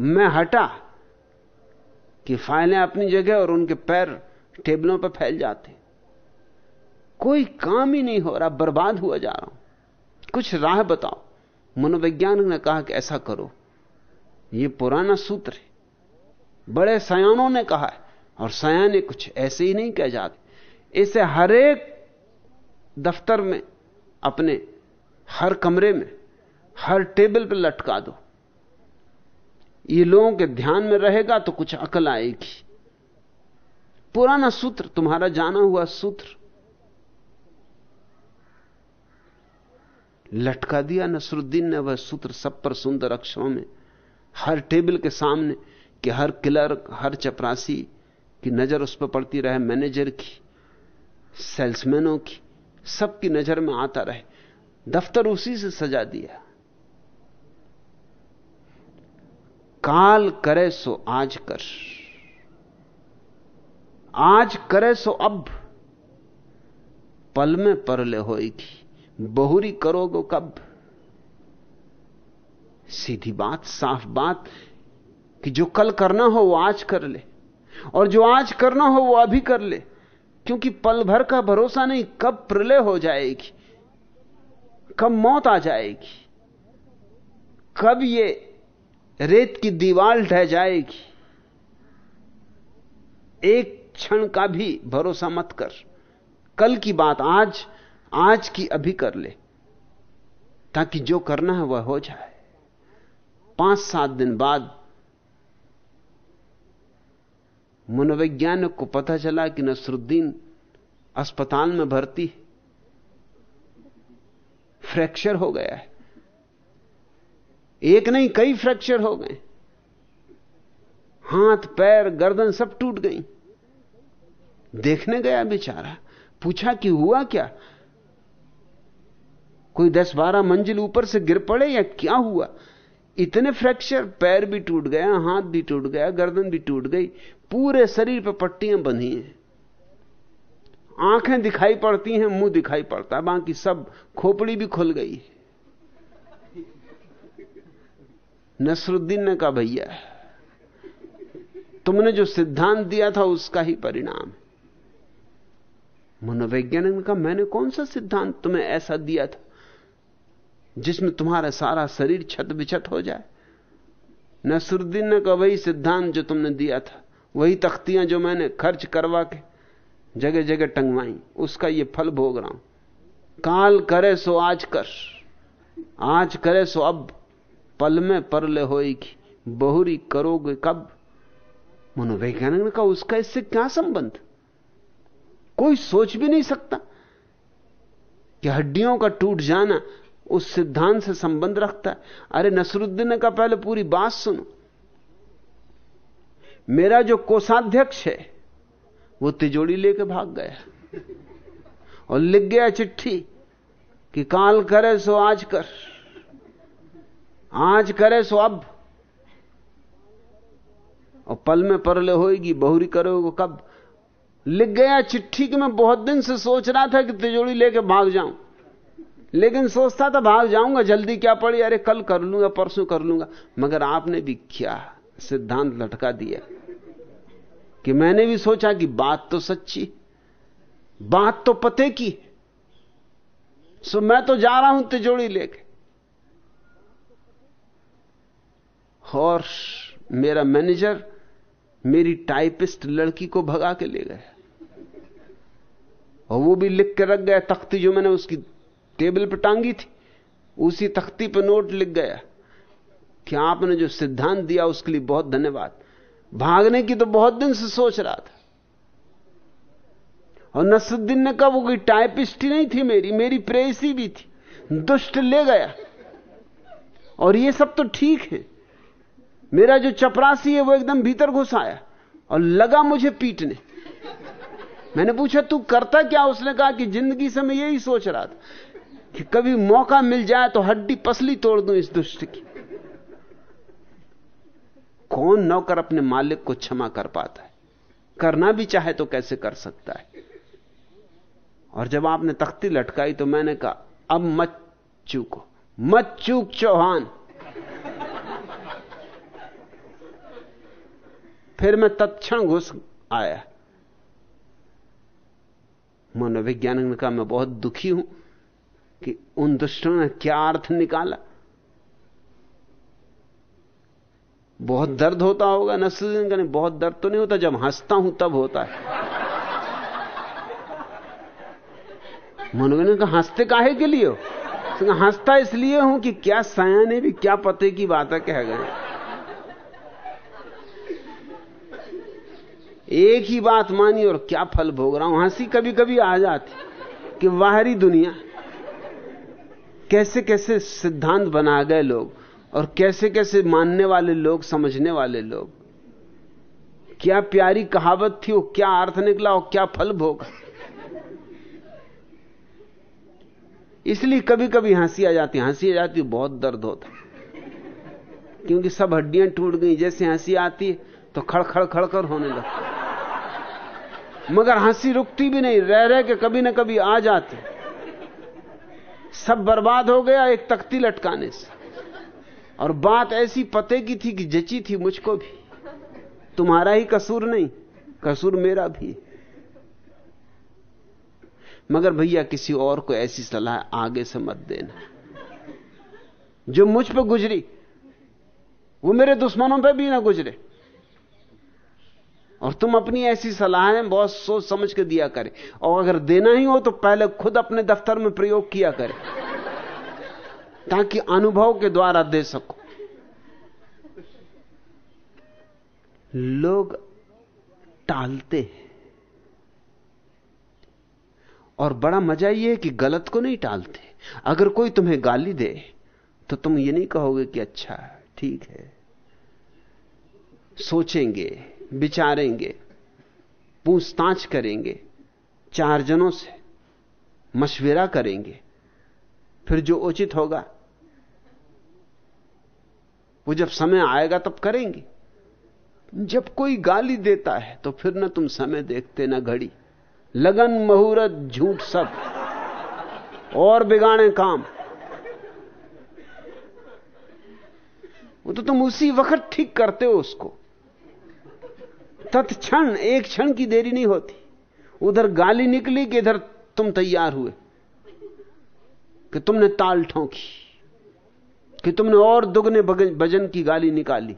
मैं हटा कि फाइलें अपनी जगह और उनके पैर टेबलों पर फैल जाते कोई काम ही नहीं हो रहा, बर्बाद हुआ जा रहा हूँ। कुछ राह बताओ। मनोवैज्ञानिक ने कहा कि ऐसा करो। यह पुराना सूत्र है। बड़े सयानों ने कहा है, और सयाने कुछ ऐसे ही नहीं कह जाते। इसे हरेक दफ्तर में, अपने हर कमरे में हर टेबल पर लटका दो। ये लोगों के ध्यान में रहेगा तो कुछ अकल आएगी। पुराना सूत्र, तुम्हारा जाना हुआ सूत्र। लटका दिया नसरुद्दीन ने वह सूत्र सब पर सुंदर अक्षरों में, हर टेबल के सामने कि हर क्लर्क, हर चपरासी की नज़र उस पर पड़ती रहे, मैनेजर की, सेल्समैनों की सबकी नज़र में आता रहे। दफ्तर उसी से सजा दिया। काल करे सो आज कर। आज करे सो अब। पल में परले होएगी। बहुरी करोगो कब? सीधी बात, साफ़ बात कि जो कल करना हो वो आज कर ले। और जो आज करना हो वो अभी कर ले। क्योंकि पल भर का भरोसा नहीं, कब प्रलय हो जाएगी? कब मौत आ जाएगी? कब ये रेत की दीवार ढह जाएगी। एक क्षण का भी भरोसा मत कर। कल की बात आज आज की अभी कर ले, ताकि जो करना है वह हो जाए। पाँच सात दिन बाद मनोवैज्ञानिक को पता चला कि नसरुद्दीन अस्पताल में भर्ती फ्रैक्चर हो गया है। एक नहीं, कई फ्रैक्चर हो गए। हाथ, पैर, गर्दन सब टूट गई। देखने गया बेचारा। पूछा कि हुआ क्या? कोई दस बारह मंजिल ऊपर से गिर पड़े या क्या हुआ? इतने फ्रैक्चर पैर भी टूट गया, हाथ भी टूट गया, गर्दन भी टूट गई। पूरे शरीर पर पट्टियाँ बंधी हैं। आँखें दिखाई पड़ती हैं, मुँह दिखाई पड़ता। है बाकी सब खोपड़ी भी खुल गई नसरुद्दीन ने कहा, भैया, तुमने जो सिद्धांत दिया था उसका ही परिणाम मनोवैज्ञानिक ने कहा, मैंने कौन सा सिद्धांत तुम्हें ऐसा दिया था जिसमें तुम्हारा सारा शरीर छत बिछत हो जाए? नसरुद्दीन ने कहा, वही सिद्धांत जो तुमने दिया था, वही तख्तियाँ जो मैंने खर्च करवा के जगह जगह टंगवाई, उसका ये फल भोग रहा हूँ। काल करे सो आज कर, आज करे सो अब। पल में परले होएगी बहुरी करोगे कब? मनोवैज्ञानिक ने कहा, उसका इससे क्या संबंध? कोई सोच भी नहीं सकता। कि हड्डियों का टूट जाना उस सिद्धांत से संबंध रखता है। अरे नसरुद्दीन ने कहा, पहले पूरी बात सुनो। मेरा जो कोषाध्यक्ष है, वो तिजोड़ी लेके भाग गया। और लिख गया चिट्ठी कि काल करे सो आज कर। आज करे सो अब। और पल में परले होएगी, बहुरी करोगे कब? लिख गया चिट्ठी कि मैं बहुत दिन से सोच रहा था कि तिजोड़ी लेके भाग जाऊँ। लेकिन सोचता था भाग जाऊँगा, जल्दी क्या पड़ी? अरे कल कर लूँगा, परसों कर लूँगा। मगर आपने भी क्या सिद्धांत लटका दिया? कि मैंने भी सोचा कि बात तो सच्ची, बात तो पते की। सो मैं तो जा रहा हूँ तिजोड़ी लेके। और मेरा मैनेजर, मेरी टाइपिस्ट लड़की को भगा के ले गया और वो भी लिख के रख गया, तख्ती जो मैंने उसकी टेबल पर टांगी थी, उसी तख्ती पर नोट लिख गया कि आपने जो सिद्धांत दिया उसके लिए बहुत धन्यवाद। भागने की तो बहुत दिन से सोच रहा था। और नसरुद्दीन ने कहा, वो कोई टाइपिस्ट ही नहीं थी मेरी मेरी प्रेसी भी थी, दुष्ट ले गया। और ये सब तो ठीक है। मेरा जो चपरासी है वो एकदम भीतर घुस आया और लगा मुझे पीटने। मैंने पूछा, तू करता क्या? उसने कहा कि ज़िंदगी से मैं यही सोच रहा था कि कभी मौका मिल जाए तो हड्डी पसली तोड़ दूँ इस दुष्ट की। कौन नौकर अपने मालिक को क्षमा कर पाता है? करना भी चाहे तो कैसे कर सकता है? और जब आपने तख्ती लटकाई तो मैंने कहा, अब मत चूको, मत चूक चौहान। फिर मैं तत्क्षण घुस आया। मनोवैज्ञानिक ने कहा, मैं बहुत दुखी हूँ कि उन दुष्टों ने क्या अर्थ निकाला। बहुत दर्द होता होगा नसरुद्दीन का नहीं, बहुत दर्द तो नहीं होता, जब हंसता हूँ तब होता है। मनोविज्ञान का हँसते काहे के लिए हंसता इसलिए हूँ कि क्या सया ने भी, क्या पते की बात है कह गए एक ही बात मानी और क्या फल भोग रहा हूँ? हँसी कभी कभी आ जाती कि बाहरी दुनिया। कैसे कैसे सिद्धांत बना गए लोग और कैसे कैसे मानने वाले लोग, समझने वाले लोग। क्या प्यारी कहावत थी वो क्या अर्थ निकला, और क्या फल भोगा। इसलिए कभी कभी हँसी आ जाती, हँसी आ जाती, बहुत दर्द होता। क्योंकि सब हड्डियाँ टूट गई, जैसे हँसी आती है तो खड़खड़ खड़खड़ होने लगती। मगर हँसी रुकती भी नहीं, रह रह के कभी ना कभी आ जाते। सब बर्बाद हो गया एक तख्ती लटकाने से। और बात ऐसी पते की थी कि जची थी मुझको भी। तुम्हारा ही कसूर नहीं, कसूर मेरा भी। मगर भैया, किसी और को ऐसी सलाह आगे से मत देना। जो मुझ पर गुजरी, वो मेरे दुश्मनों पर भी ना गुजरे। और तुम अपनी ऐसी सलाहें बहुत सोच समझ के दिया करें। और अगर देना ही हो तो पहले खुद अपने दफ्तर में प्रयोग किया करें। ताकि अनुभव के द्वारा दे सको। लोग टालते हैं। और बड़ा मज़ा यह है कि गलत को नहीं टालते। अगर कोई तुम्हें गाली दे तो तुम ये नहीं कहोगे कि अच्छा ठीक है। सोचेंगे। विचारेंगे पूछताछ करेंगे, चार जनों से मशविरा करेंगे, फिर जो उचित होगा, वो जब समय आएगा तब करेंगे। जब कोई गाली देता है तो फिर ना तुम समय देखते, ना घड़ी। लगन, मुहूर्त, झूठ सब। और बिगाड़े काम। वो तो तुम उसी वक्त ठीक करते हो उसको। तत्क्षण एक क्षण की देरी नहीं होती। उधर गाली निकली कि इधर तुम तैयार हुए। कि तुमने ताल ठोंकी। कि तुमने और दुगने भजन की गाली निकाली।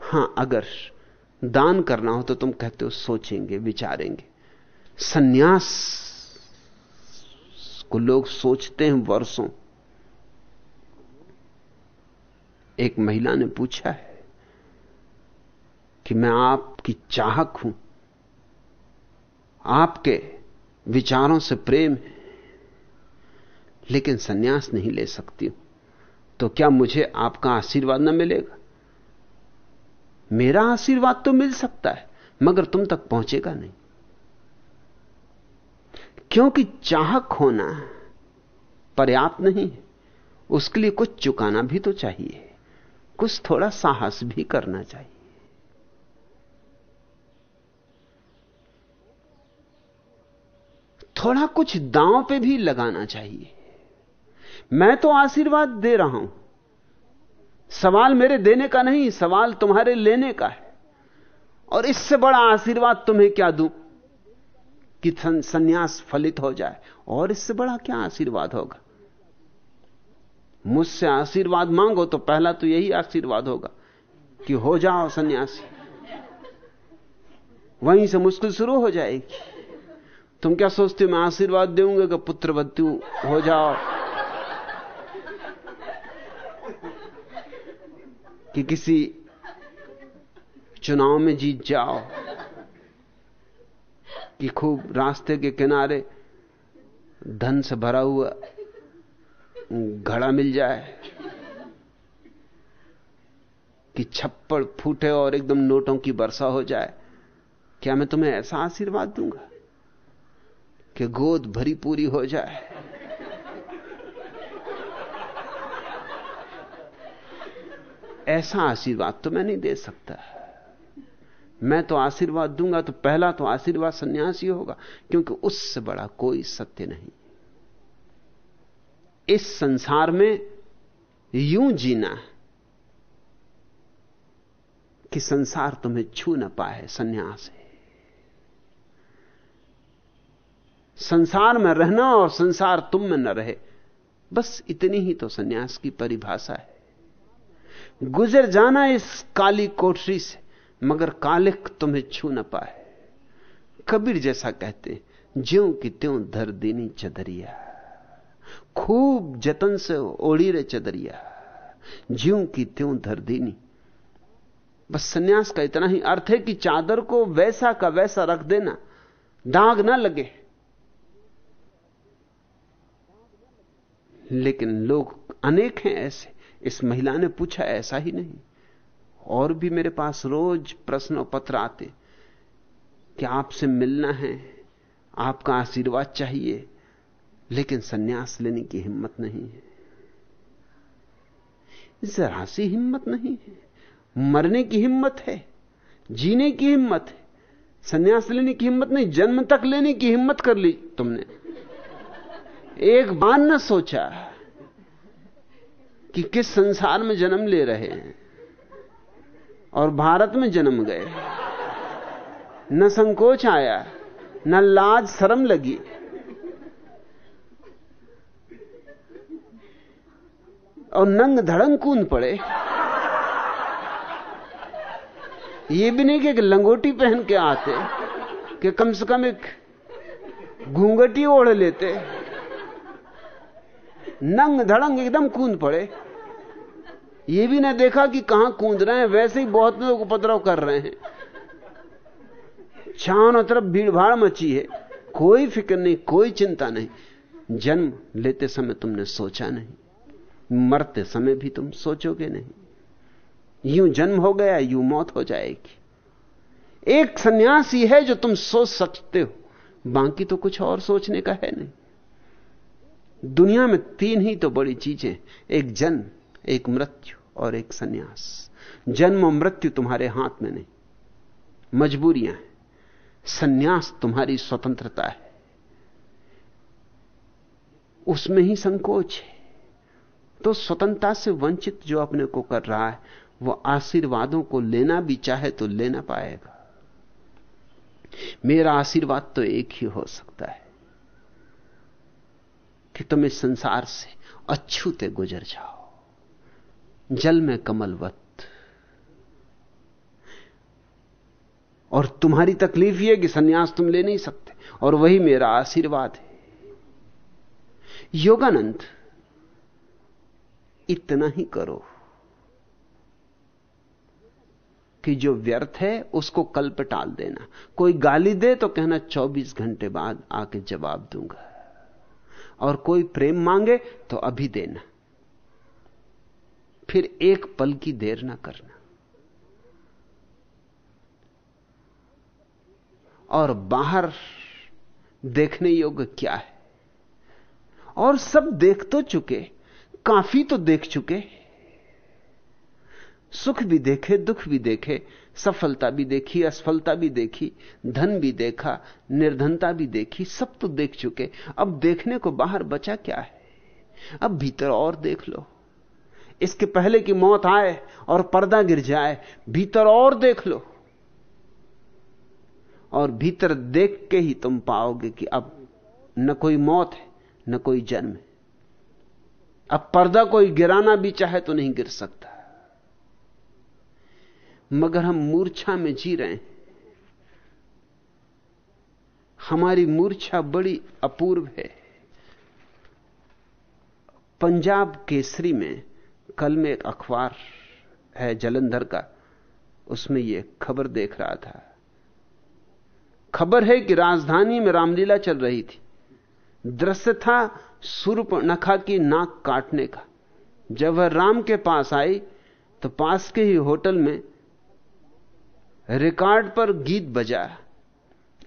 हाँ, अगर दान करना हो तो तुम कहते हो, सोचेंगे, विचारेंगे। सन्यास को लोग सोचते हैं वर्षों। एक महिला ने पूछा है कि मैं आपकी चाहक हूँ। आपके विचारों से प्रेम है, लेकिन सन्यास नहीं ले सकती हूँ। तो क्या मुझे आपका आशीर्वाद न मिलेगा? मेरा आशीर्वाद तो मिल सकता है, मगर तुम तक पहुंचेगा नहीं। क्योंकि चाहक होना पर्याप्त नहीं है, उसके लिए कुछ चुकाना भी तो चाहिए, कुछ थोड़ा साहस भी करना चाहिए। थोड़ा कुछ दांव पे भी लगाना चाहिए। मैं तो आशीर्वाद दे रहा हूँ। सवाल मेरे देने का नहीं, सवाल तुम्हारे लेने का है। और इससे बड़ा आशीर्वाद तुम्हें क्या दूँ कि सन्यास फलित हो जाए? और इससे बड़ा क्या आशीर्वाद होगा? मुझसे आशीर्वाद मांगो तो पहला तो यही आशीर्वाद होगा कि हो जाओ सन्यासी। वहीं से मुश्किल शुरू हो जाएगी। तुम क्या सोचते हो, मैं आशीर्वाद दूँगा कि पुत्रवत्यु हो जाओ? कि किसी चुनाव में जीत जाओ, कि खूब रास्ते के किनारे धन से भरा हुआ घड़ा मिल जाए, कि छप्पड़ फूटे और एकदम नोटों की वर्षा हो जाए। क्या मैं तुम्हें ऐसा आशीर्वाद दूँगा? कि गोद भरी पूरी हो जाए। ऐसा आशीर्वाद तो मैं नहीं दे सकता। मैं तो आशीर्वाद दूँगा तो पहला तो आशीर्वाद सन्यासी होगा, क्योंकि उससे बड़ा कोई सत्य नहीं। इस संसार में यूँ जीना कि संसार तुम्हें छू ना पाए, सन्यास है। संसार में रहना और संसार तुम में न रहे। बस इतनी ही तो सन्यास की परिभाषा है। गुजर जाना इस काली कोठरी से, मगर कालिक तुम्हें छू न पाए। कबीर जैसा कहते ज्यो कि त्यों धर देनी चदरिया। खूब जतन से ओढ़ी रे चदरिया, ज्यो की त्यों धर देनी। बस सन्यास का इतना ही अर्थ है कि चादर को वैसा का वैसा रख देना, दाग ना लगे। लेकिन लोग अनेक हैं ऐसे। इस महिला ने पूछा, ऐसा ही नहीं। और भी मेरे पास रोज प्रश्न पत्र आते। कि आपसे मिलना है? आपका आशीर्वाद चाहिए। लेकिन सन्यास लेने की हिम्मत नहीं है। जरा सी हिम्मत नहीं है। मरने की हिम्मत है। जीने की हिम्मत है। सन्यास लेने की हिम्मत नहीं। जन्म तक लेने की हिम्मत कर ली तुमने। एक बार न सोचा कि किस संसार में जन्म ले रहे हैं और भारत में जन्म गए। न संकोच आया, न लाज शर्म लगी। और नंग धड़ंग कूद पड़े। ये भी नहीं कि एक लंगोटी पहन के आते, कि कम से कम एक घूंगटी ओढ़ लेते। नंग धड़ंग एकदम कूद पड़े। ये भी ना देखा कि कहाँ कूद रहे हैं, वैसे ही बहुत लोग उपद्रव कर रहे हैं। चारों तरफ़ भीड़ भाड़ मची है, कोई फ़िक्र नहीं, कोई चिंता नहीं। जन्म लेते समय तुमने सोचा नहीं, मरते समय भी तुम सोचोगे नहीं। यूँ जन्म हो गया, यूँ मौत हो जाएगी। एक सन्यासी है जो तुम सोच सकते हो, बाकी तो कुछ और सोचने का है नहीं। दुनिया में तीन ही तो बड़ी चीज़ें, एक जन्म, एक मृत्यु और एक सन्यास। जन्म और मृत्यु तुम्हारे हाथ में नहीं। मजबूरियाँ हैं। सन्यास तुम्हारी स्वतंत्रता है। उसमें ही संकोच है। तो स्वतंत्रता से वंचित जो अपने को कर रहा है, वो आशीर्वादों को लेना भी चाहे तो लेना पाएगा। मेरा आशीर्वाद तो एक ही हो सकता है। कि तुम इस संसार से अछूते गुजर जाओ। जल में कमलवत। और तुम्हारी तकलीफ़ यह कि सन्यास तुम ले नहीं सकते, और वही मेरा आशीर्वाद है। योगानंद, इतना ही करो कि जो व्यर्थ है, उसको कल टाल देना। कोई गाली दे तो कहना 24 घंटे बाद आके जवाब दूँगा। और कोई प्रेम मांगे तो अभी देना। फिर एक पल की देर ना करना। और बाहर देखने योग्य क्या है? और सब देख तो चुके, काफ़ी तो देख चुके। सुख भी देखे, दुख भी देखे सफलता भी देखी, असफलता भी देखी, धन भी देखा, निर्धनता भी देखी, सब तो देख चुके। अब देखने को बाहर बचा क्या है? अब भीतर और देख लो। इसके पहले की मौत आए और पर्दा गिर जाए, भीतर और देख लो। और भीतर देख के ही तुम पाओगे कि अब न कोई मौत है, न कोई जन्म है। अब पर्दा कोई गिराना भी चाहे तो नहीं गिर सकता। मगर हम मूर्छा में जी रहे हैं। हमारी मूर्छा बड़ी अपूर्व है। पंजाब केसरी में कल में एक अखबार है जलंधर का, उसमें यह खबर देख रहा था। खबर है कि राजधानी में रामलीला चल रही थी। दृश्य था सूर्प नखा की नाक काटने का। जब वह राम के पास आई तो पास के ही होटल में रिकॉर्ड पर गीत बजा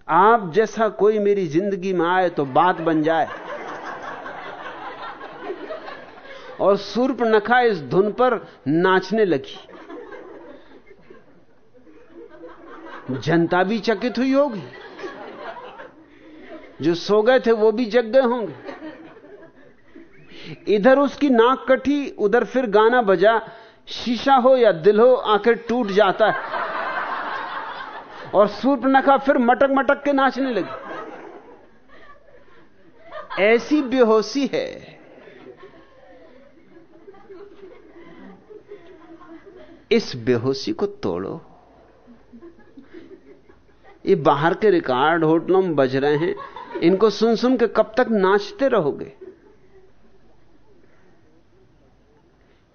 आप जैसा कोई मेरी ज़िंदगी में आए तो बात बन जाए। और सूर्प नखा इस धुन पर नाचने लगी। जनता भी चकित हुई होगी। जो सो गए थे वो भी जग गए होंगे। इधर उसकी नाक कटी, उधर फिर गाना बजा, शीशा हो या दिल हो आखिर टूट जाता है। और सूर्पनखा फिर मटक मटक के नाचने लगी। ऐसी बेहोशी है। इस बेहोशी को तोड़ो। ये बाहर के रिकॉर्ड होटलों में बज रहे हैं, इनको सुन सुन के कब तक नाचते रहोगे?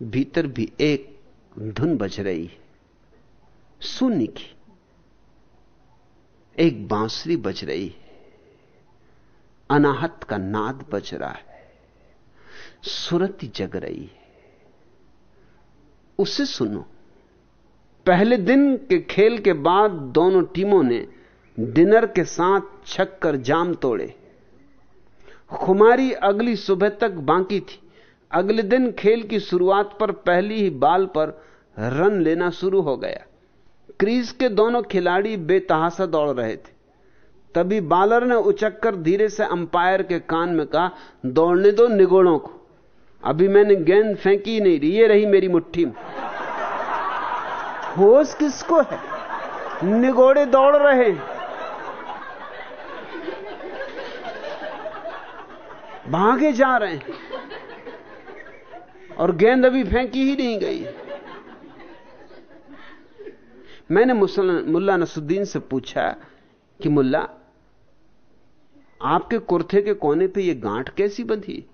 भीतर भी एक धुन बज रही है शून्य की। एक बांसुरी बज रही है। अनाहत का नाद बज रहा है। सुरति जग रही है। उसे सुनो। पहले दिन के खेल के बाद दोनों टीमों ने डिनर के साथ छक्कर जाम तोड़े। खुमारी अगली सुबह तक बाकी थी। अगले दिन खेल की शुरुआत पर पहली ही बाल पर रन लेना शुरू हो गया। क्रीज के दोनों खिलाड़ी बेतहासा दौड़ रहे थे। तभी बालर ने उचक कर धीरे से अंपायर के कान में कहा, दौड़ने दो निगोड़ों को। अभी मैंने गेंद फेंकी नहीं रही, ये रही मेरी मुट्ठी में। होश किसको है? निगोड़े दौड़ रहे भागे जा रहे हैं। और गेंद अभी फेंकी ही नहीं गई। मैंने मुल्ला नसुद्दीन से पूछा कि मुल्ला, आपके कुर्ते के कोने पे ये गांठ कैसी बंधी?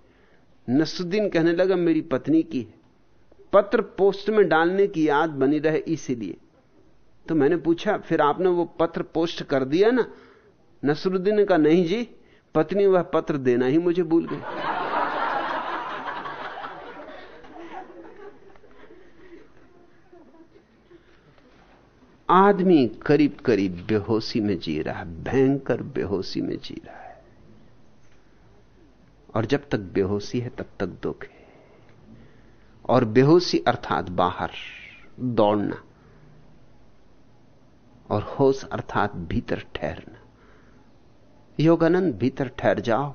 नसुद्दीन कहने लगा, मेरी पत्नी की पत्र पोस्ट में डालने की याद बनी रहे इसीलिए। तो मैंने पूछा, फिर आपने वो पत्र पोस्ट कर दिया ना? नसरुद्दीन ने कहा, नहीं जी, पत्नी वह पत्र देना ही मुझे भूल गई। आदमी करीब करीब बेहोशी में जी रहा है, भयंकर बेहोशी में जी रहा है। और जब तक बेहोशी है, तब तक दुख है। और बेहोशी अर्थात बाहर, दौड़ना। और होश अर्थात भीतर ठहरना। योगानंद, भीतर ठहर जाओ।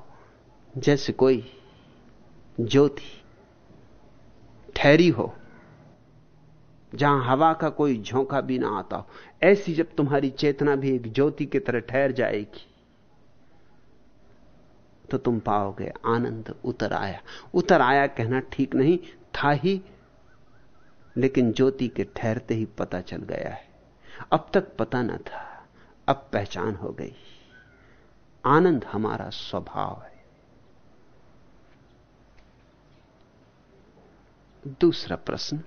जैसे कोई ज्योति ठहरी हो जहाँ हवा का कोई झोंका भी ना आता हो। ऐसी जब तुम्हारी चेतना भी एक ज्योति की तरह ठहर जाएगी तो तुम पाओगे आनंद उतर आया। उतर आया कहना ठीक नहीं, था ही, लेकिन ज्योति के ठहरते ही पता चल गया है। अब तक पता न था, अब पहचान हो गई। आनंद हमारा स्वभाव है। दूसरा प्रश्न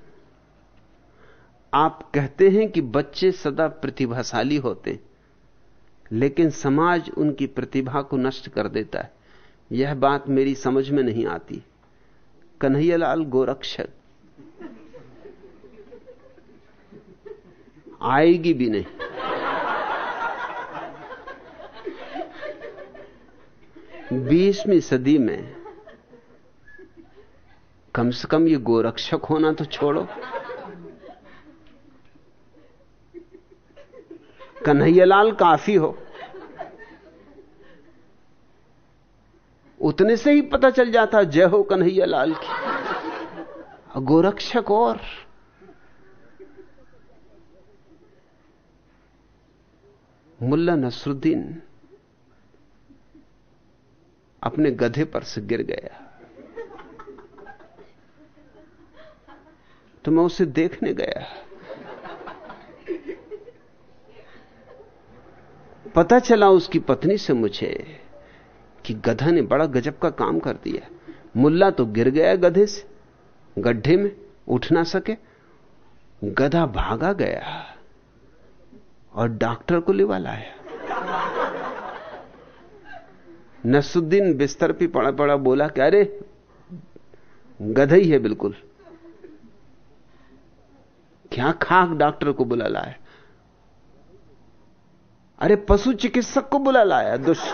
आप कहते हैं कि बच्चे सदा प्रतिभाशाली होते लेकिन समाज उनकी प्रतिभा को नष्ट कर देता है। यह बात मेरी समझ में नहीं आती। कन्हैयालाल गोरक्षक आएगी भी नहीं। बीसवीं सदी में कम से कम ये गोरक्षक होना तो छोड़ो। कन्हैयालाल काफ़ी हो। उतने से ही पता चल जाता, जय हो कन्हैयालाल की। गोरक्षक और। मुल्ला नसरुद्दीन अपने गधे पर से गिर गया। तो मैं उसे देखने गया। पता चला उसकी पत्नी से मुझे कि गधा ने बड़ा गजब का काम कर दिया मुल्ला तो गिर गया गधे से। गड्ढे में उठ ना सके। गधा भागा गया और डॉक्टर को लिवा लाया। नसुद्दीन बिस्तर पे पड़ा पड़ा बोला कि अरे, गधा ही है बिल्कुल। क्या खाक डॉक्टर को बुला लाया? अरे पशु चिकित्सक को बुला लाया दुष्ट।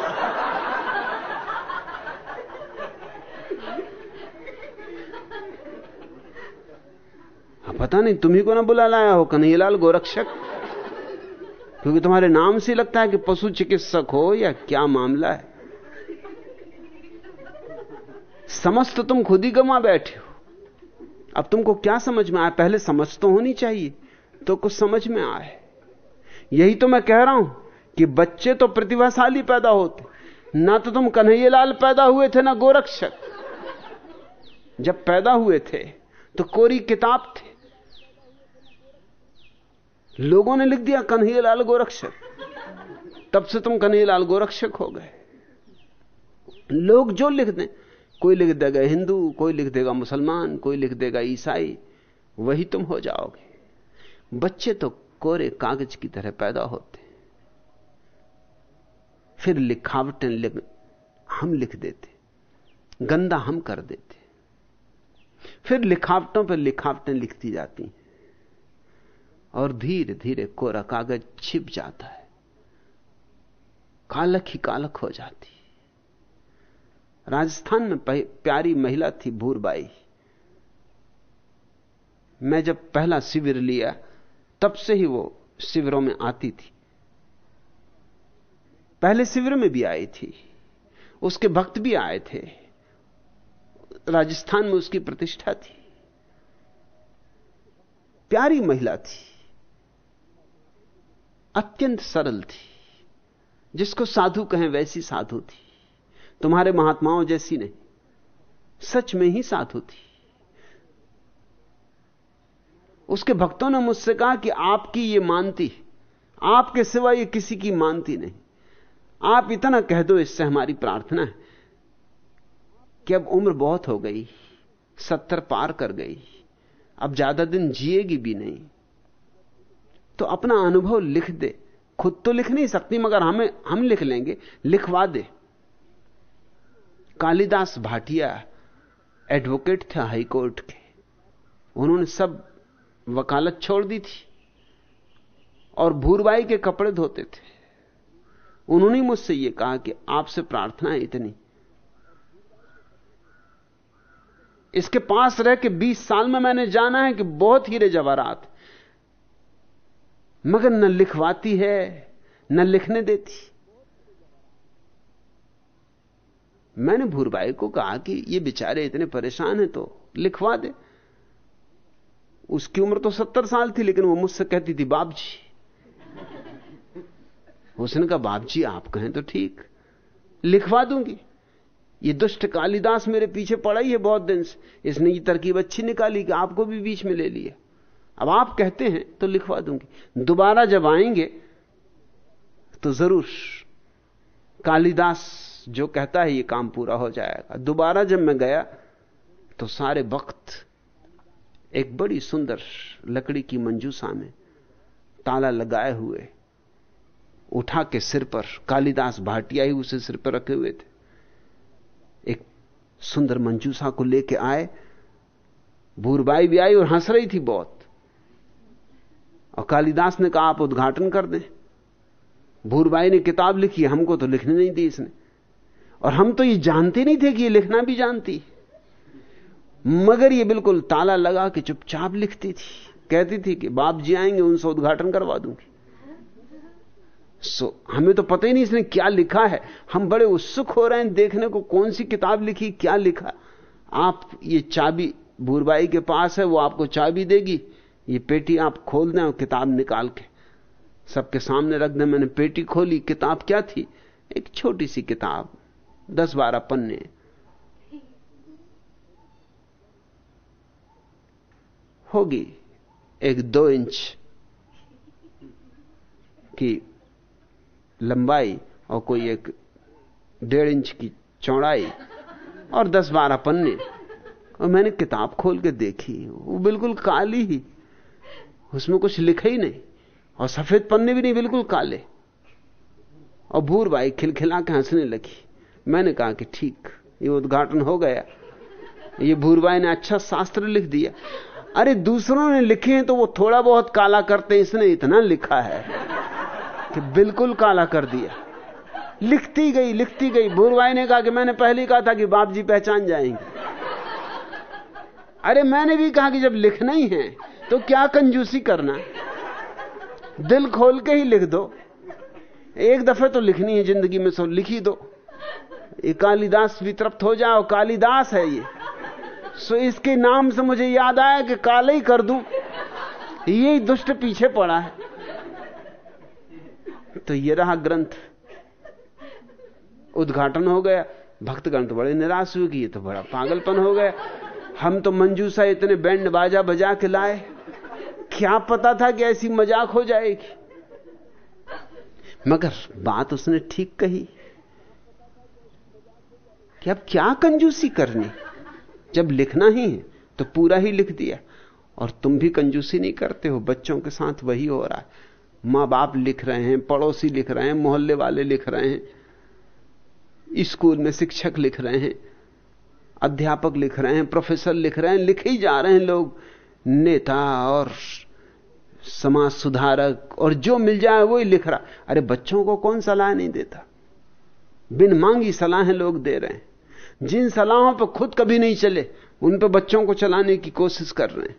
हाँ, पता नहीं तुम्ही को ना बुला लाया हो कन्हैयालाल गोरक्षक? क्योंकि तुम्हारे नाम से लगता है कि पशु चिकित्सक हो या क्या मामला है? समझ तो तुम खुद ही गमा बैठे हो। अब तुमको क्या समझ में आया? पहले समझ तो होनी चाहिए तो कुछ समझ में आए। यही तो मैं कह रहा हूँ कि बच्चे तो प्रतिभाशाली पैदा होते। ना तो तुम कन्हैयालाल पैदा हुए थे, ना गोरक्षक। जब पैदा हुए थे तो कोरी किताब थे। लोगों ने लिख दिया, कन्हैयालाल गोरक्षक। तब से तुम कन्हैयालाल गोरक्षक हो गए। लोग जो लिख दें, कोई लिख देगा हिंदू, कोई लिख देगा मुसलमान, कोई लिख देगा ईसाई, वही तुम हो जाओगे। बच्चे तो कोरे कागज़ की तरह पैदा होते। फिर लिखावटें लिख, हम लिख देते, गंदा हम कर देते। फिर लिखावटों पर लिखावटें लिखती जाती हैं। और धीरे धीरे कोरा कागज़ छिप जाता है। कालक ही कालक हो जाती राजस्थान में प्यारी महिला थी भूरबाई। मैं जब पहला शिविर लिया, तब से ही वो शिविरों में आती थी। पहले शिविर में भी आई थी। उसके भक्त भी आए थे। राजस्थान में उसकी प्रतिष्ठा थी। प्यारी महिला थी। अत्यंत सरल थी। जिसको साधु कहें वैसी साधु थी। तुम्हारे महात्माओं जैसी नहीं। सच में ही साधु थी। उसके भक्तों ने मुझसे कहा कि आपकी ये मानती, आपके सिवा ये किसी की मानती नहीं। आप इतना कह दो, इससे हमारी प्रार्थना है कि अब उम्र बहुत हो गई, सत्तर पार कर गई, अब ज़्यादा दिन जिएगी भी नहीं। तो अपना अनुभव लिख दे। खुद तो लिख नहीं सकती, मगर हमें, हम लिख लेंगे, लिखवा दे। कालिदास भाटिया एडवोकेट थे हाईकोर्ट के। उन्होंने सब वकालत छोड़ दी थी और भूरबाई के कपड़े धोते थे। उन्होंने मुझसे यह कहा कि आपसे प्रार्थना है इतनी। इसके पास रह के 20 साल में मैंने जाना है कि बहुत हीरे जवाहरात। मगर न लिखवाती है, न लिखने देती। मैंने भूरबाई को कहा कि ये बेचारे इतने परेशान हैं तो लिखवा दे। उसकी उम्र तो सत्तर साल थी, लेकिन वो मुझसे कहती थी बाप जी उसने कहा बाप, जी, आप कहें तो ठीक। लिखवा दूँगी। ये दुष्ट कालिदास मेरे पीछे पड़ा ही है बहुत दिन से। इसने ये तरकीब अच्छी निकाली कि आपको भी बीच में ले लिया। अब आप कहते हैं तो लिखवा दूँगी। दोबारा जब आएँगे तो ज़रूर कालिदास जो कहता है ये काम पूरा हो जाएगा। दोबारा जब मैं गया तो सारे वक्त एक बड़ी सुंदर लकड़ी की मंजूसा में ताला लगाए हुए उठा के सिर पर, कालिदास भाटिया ही उसे सिर पर रखे हुए थे। एक सुंदर मंजूसा को लेके आए भूरबाई भी आई और हंस रही थी बहुत। और कालिदास ने कहा, आप उद्घाटन कर दें। भूरबाई ने किताब लिखी, हमको तो लिखने नहीं दी इसने। और हम तो ये जानते नहीं थे कि ये लिखना भी जानती। मगर ये बिल्कुल ताला लगा के चुपचाप लिखती थी। कहती थी कि, बाप जी आएँगे, उनसे उद्घाटन करवा दूँगी। सो, हमें तो पता ही नहीं इसने क्या लिखा है। हम बड़े उत्सुक हो रहे हैं देखने को, कौन सी किताब लिखी, क्या लिखा। आप ये चाबी भूरबाई के पास है, वो आपको चाबी देगी। ये पेटी आप खोल दें और किताब निकाल के। सबके सामने रख दें, मैंने पेटी खोली, किताब क्या थी? एक छोटी सी किताब, दस बारह पन्ने। होगी एक दो इंच की लंबाई और कोई एक डेढ़ इंच की चौड़ाई और दस बारह पन्ने। और मैंने किताब खोल के देखी, वो बिल्कुल काली ही। उसमें कुछ लिखा ही नहीं। और सफ़ेद पन्ने भी नहीं, बिल्कुल काले। और भूर भाई खिलखिला के हंसने लगी। मैंने कहा कि ठीक, ये उद्घाटन हो गया। ये भूरबाई ने अच्छा शास्त्र लिख दिया। अरे दूसरों ने लिखे हैं तो वो थोड़ा बहुत काला करते हैं, इसने इतना लिखा है। कि बिल्कुल काला कर दिया। लिखती गई लिखती गई। भूरबाई ने कहा कि मैंने पहले कहा था कि बाप जी पहचान जाएँगे। अरे मैंने भी कहा कि जब लिखना ही है तो क्या कंजूसी करना? दिल खोल के ही लिख दो। एक दफे तो लिखनी है ज़िंदगी में, सो लिखी दो। ये कालिदास भी तृप्त हो जाओ, कालिदास है ये। सो इसके नाम से मुझे याद आया कि काले ही कर दूँ। ये दुष्ट पीछे पड़ा है। तो ये रहा ग्रंथ। उद्घाटन हो गया भक्तगण तो बड़े निराश हुए कि ये तो बड़ा पागलपन हो गया। हम तो मंजूसा इतने बैंड बाजा बजा के लाए। क्या पता था कि ऐसी मज़ाक हो जाएगी। मगर बात उसने ठीक कही कि अब क्या कंजूसी करनी? जब लिखना ही है तो पूरा ही लिख दिया। और तुम भी कंजूसी नहीं करते हो, बच्चों के साथ वही हो रहा है। माँ बाप लिख रहे हैं, पड़ोसी लिख रहे हैं, मोहल्ले वाले लिख रहे हैं, स्कूल में शिक्षक लिख रहे हैं, अध्यापक लिख रहे हैं, प्रोफेसर लिख रहे हैं, लिखे ही जा रहे हैं लोग। नेता और समाज सुधारक और जो मिल जाए वही लिख रहा। अरे बच्चों को कौन सलाह नहीं देता? बिन मांगी सलाहें लोग दे रहे हैं। जिन सलाहों पर खुद कभी नहीं चले, उन पर बच्चों को चलाने की कोशिश कर रहे हैं।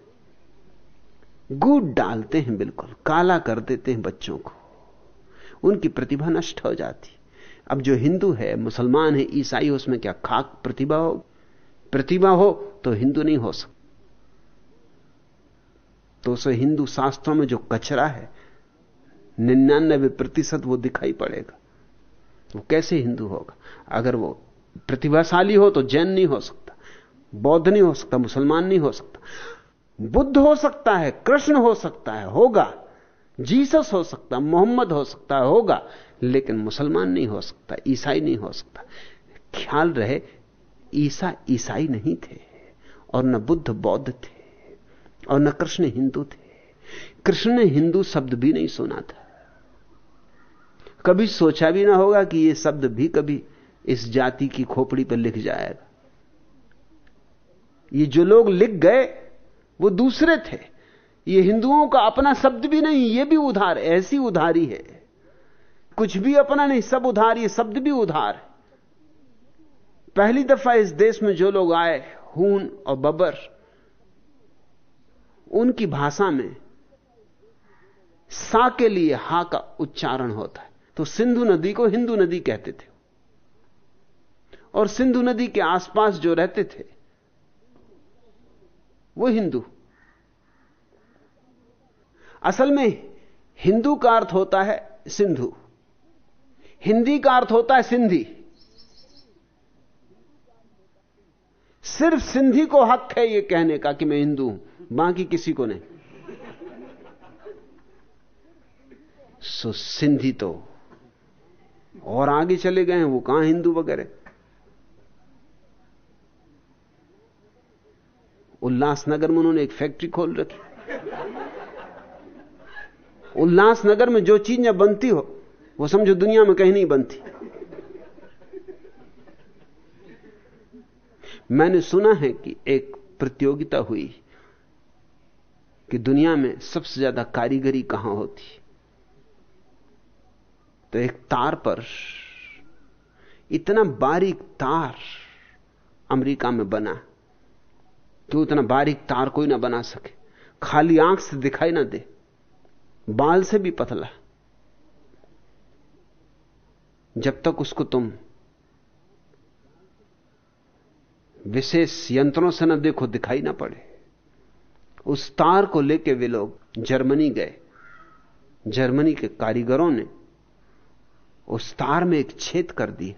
गुड़ डालते हैं बिल्कुल, काला कर देते हैं बच्चों को। उनकी प्रतिभा नष्ट हो जाती। अब जो हिंदू है, मुसलमान है, ईसाई हो, उसमें क्या खाक प्रतिभा हो? प्रतिभा हो तो हिंदू नहीं हो सकता तो उसे हिंदू शास्त्रों में जो कचरा है, निन्यानबे प्रतिशत वो दिखाई पड़ेगा। वो कैसे हिंदू होगा? अगर वो प्रतिभाशाली हो तो जैन नहीं हो सकता, बौद्ध नहीं हो सकता, मुसलमान नहीं हो सकता। बुद्ध हो सकता है, कृष्ण हो सकता है, होगा। जीसस हो सकता, मोहम्मद हो सकता है होगा। लेकिन मुसलमान नहीं हो सकता, ईसाई नहीं हो सकता। ख्याल रहे, ईसा ईसाई नहीं थे, और न बुद्ध बौद्ध थे, और न कृष्ण हिंदू थे। कृष्ण ने हिंदू शब्द भी नहीं सुना था। कभी सोचा भी ना होगा कि यह शब्द भी कभी इस जाति की खोपड़ी पर लिख जाएगा। ये जो लोग लिख गए वो दूसरे थे। ये हिंदुओं का अपना शब्द भी नहीं, ये भी उधार, ऐसी उधारी है। कुछ भी अपना नहीं, सब उधार, ये शब्द भी उधार पहली दफ़ा इस देश में जो लोग आए, हून और बबर, उनकी भाषा में सा के लिए हा का उच्चारण होता है। तो सिंधु नदी को हिंदू नदी कहते थे। और सिंधु नदी के आसपास जो रहते थे, वो हिंदू। असल में हिंदू का अर्थ होता है सिंधु। हिंदी का अर्थ होता है सिंधी। सिर्फ़ सिंधी को हक है यह कहने का कि मैं हिंदू हूँ, बाकी किसी को नहीं। सो सिंधी तो और आगे चले गए हैं, वो कहाँ हिंदू वगैरह? उल्लासनगर में उन्होंने एक फैक्ट्री खोल रखी। उल्लासनगर में जो चीज़ें बनती हो, वो समझो दुनिया में कहीं नहीं बनती। मैंने सुना है कि एक प्रतियोगिता हुई कि दुनिया में सबसे ज़्यादा कारीगरी कहाँ होती। तो एक तार पर, इतना बारीक तार अमेरिका में बना कि उतना बारीक तार कोई ना बना सके। खाली आँख से दिखाई ना दे। बाल से भी पतला। जब तक उसको तुम विशेष यंत्रों से न देखो, दिखाई ना पड़े। उस तार को लेके वे लोग जर्मनी गए। जर्मनी के कारीगरों ने उस तार में एक छेद कर दिया।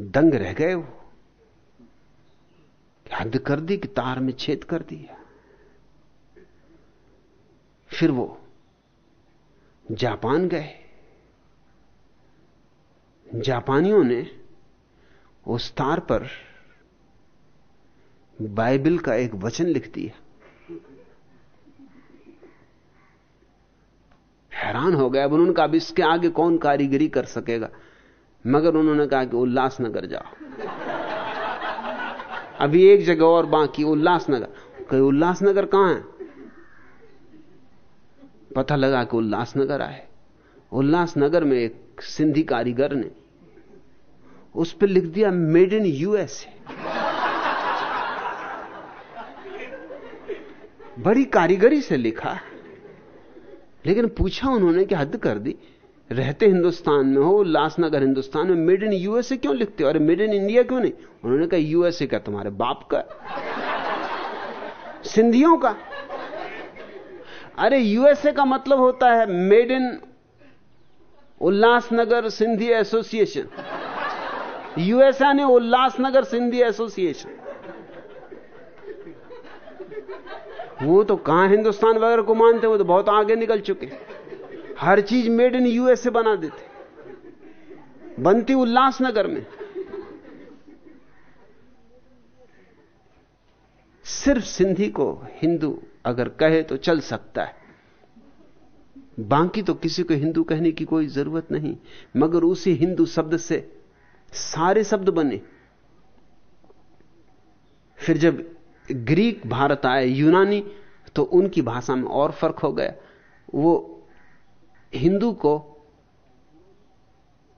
दंग रह गए वो। हद कर दी कि तार में छेद कर दिया। फिर वो जापान गए। जापानियों ने उस तार पर बाइबल का एक वचन लिख दिया। हैरान हो गया अब उन्होंने कहा, अब इसके आगे कौन कारीगरी कर सकेगा? मगर उन्होंने कहा कि उल्लासनगर जाओ। अभी एक जगह और बाकी, उल्लासनगर। कहीं, उल्लासनगर कहाँ है? पता लगा कि उल्लासनगर आए। उल्लासनगर में एक सिंधी कारीगर ने उस पर लिख दिया मेड इन यूएसए बड़ी कारीगरी से लिखा। लेकिन पूछा उन्होंने कि हद कर दी। रहते हिंदुस्तान में हो, उल्लासनगर हिंदुस्तान में मेड इन यूएसए क्यों लिखते हो? अरे मेड इन इंडिया क्यों नहीं? उन्होंने कहा यूएसए का तुम्हारे बाप का। सिंधियों का। अरे यूएसए का मतलब होता है made in Ulhasnagar Sindhi association. USA ने उल्लासनगर सिंधी एसोसिएशन। वो तो कहाँ हिंदुस्तान वगैरह को मानते, वो तो बहुत आगे निकल चुके हर चीज़ मेड इन यूएसए बना देते। बनती उल्लासनगर में। सिर्फ़ सिंधी को हिंदू अगर कहे तो चल सकता है। बाकी तो किसी को हिंदू कहने की कोई ज़रूरत नहीं, मगर उसी हिंदू शब्द से सारे शब्द बने। फिर जब ग्रीक भारत आए, यूनानी तो उनकी भाषा में और फ़र्क हो गया। वो हिंदू को,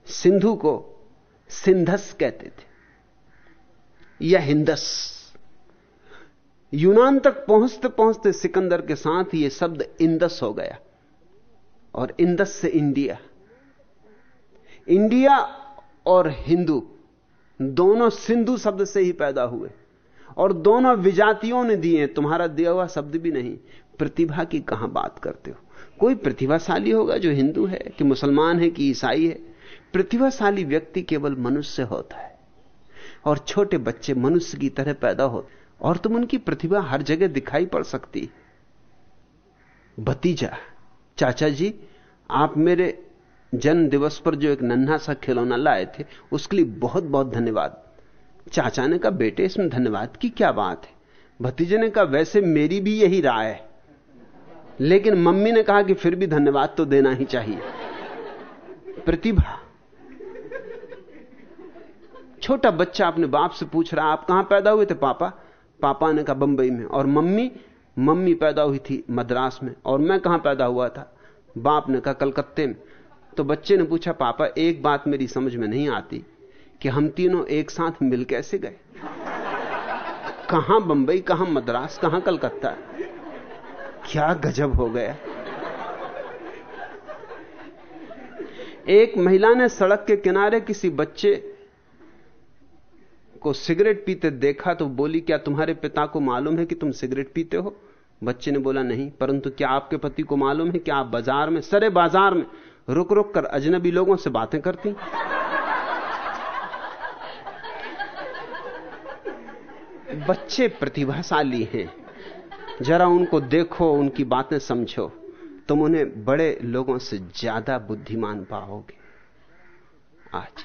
सिंधु को सिंधस कहते थे, या हिंदस। यूनान तक पहुँचते पहुँचते सिकंदर के साथ ये शब्द इंदस हो गया और इंदस से इंडिया। इंडिया और हिंदू, दोनों सिंधु शब्द से ही पैदा हुए और दोनों विजातियों ने दिए तुम्हारा दिया हुआ शब्द भी नहीं। प्रतिभा की कहाँ बात करते हो? कोई प्रतिभाशाली होगा जो हिंदू है कि मुसलमान है कि ईसाई है? प्रतिभाशाली व्यक्ति केवल मनुष्य होता है और छोटे बच्चे मनुष्य की तरह पैदा होते और तुम उनकी प्रतिभा हर जगह दिखाई पड़ सकती। भतीजा, चाचा जी, आप मेरे जन्म दिवस पर जो एक नन्हा सा खिलौना लाए थे, उसके लिए बहुत बहुत धन्यवाद। चाचा ने कहा, बेटे, इसमें धन्यवाद की क्या बात है? भतीजे ने कहा, वैसे मेरी भी यही राय है। लेकिन मम्मी ने कहा कि फिर भी धन्यवाद तो देना ही चाहिए। प्रतिभा, छोटा बच्चा अपने बाप से पूछ रहा, आप कहाँ पैदा हुए थे, पापा? पापा ने कहा, बंबई में। और मम्मी मम्मी पैदा हुई थी मद्रास में। और मैं कहाँ पैदा हुआ था? बाप ने कहा, कलकत्ते में। तो बच्चे ने पूछा, पापा, एक बात मेरी समझ में नहीं आती कि हम तीनों एक साथ मिल कैसे गए? कहाँ बंबई, कहाँ मद्रास, कहाँ कलकत्ता? क्या गजब हो गया। एक महिला ने सड़क के किनारे किसी बच्चे को सिगरेट पीते देखा तो बोली, क्या तुम्हारे पिता को मालूम है कि तुम सिगरेट पीते हो? बच्चे ने बोला, नहीं, परंतु क्या आपके पति को मालूम है कि आप बाज़ार में, सरे बाज़ार में, रुक रुक कर अजनबी लोगों से बातें करती? बच्चे प्रतिभाशाली हैं। जरा उनको देखो, उनकी बातें समझो। तुम उन्हें बड़े लोगों से ज़्यादा बुद्धिमान पाओगे। आज।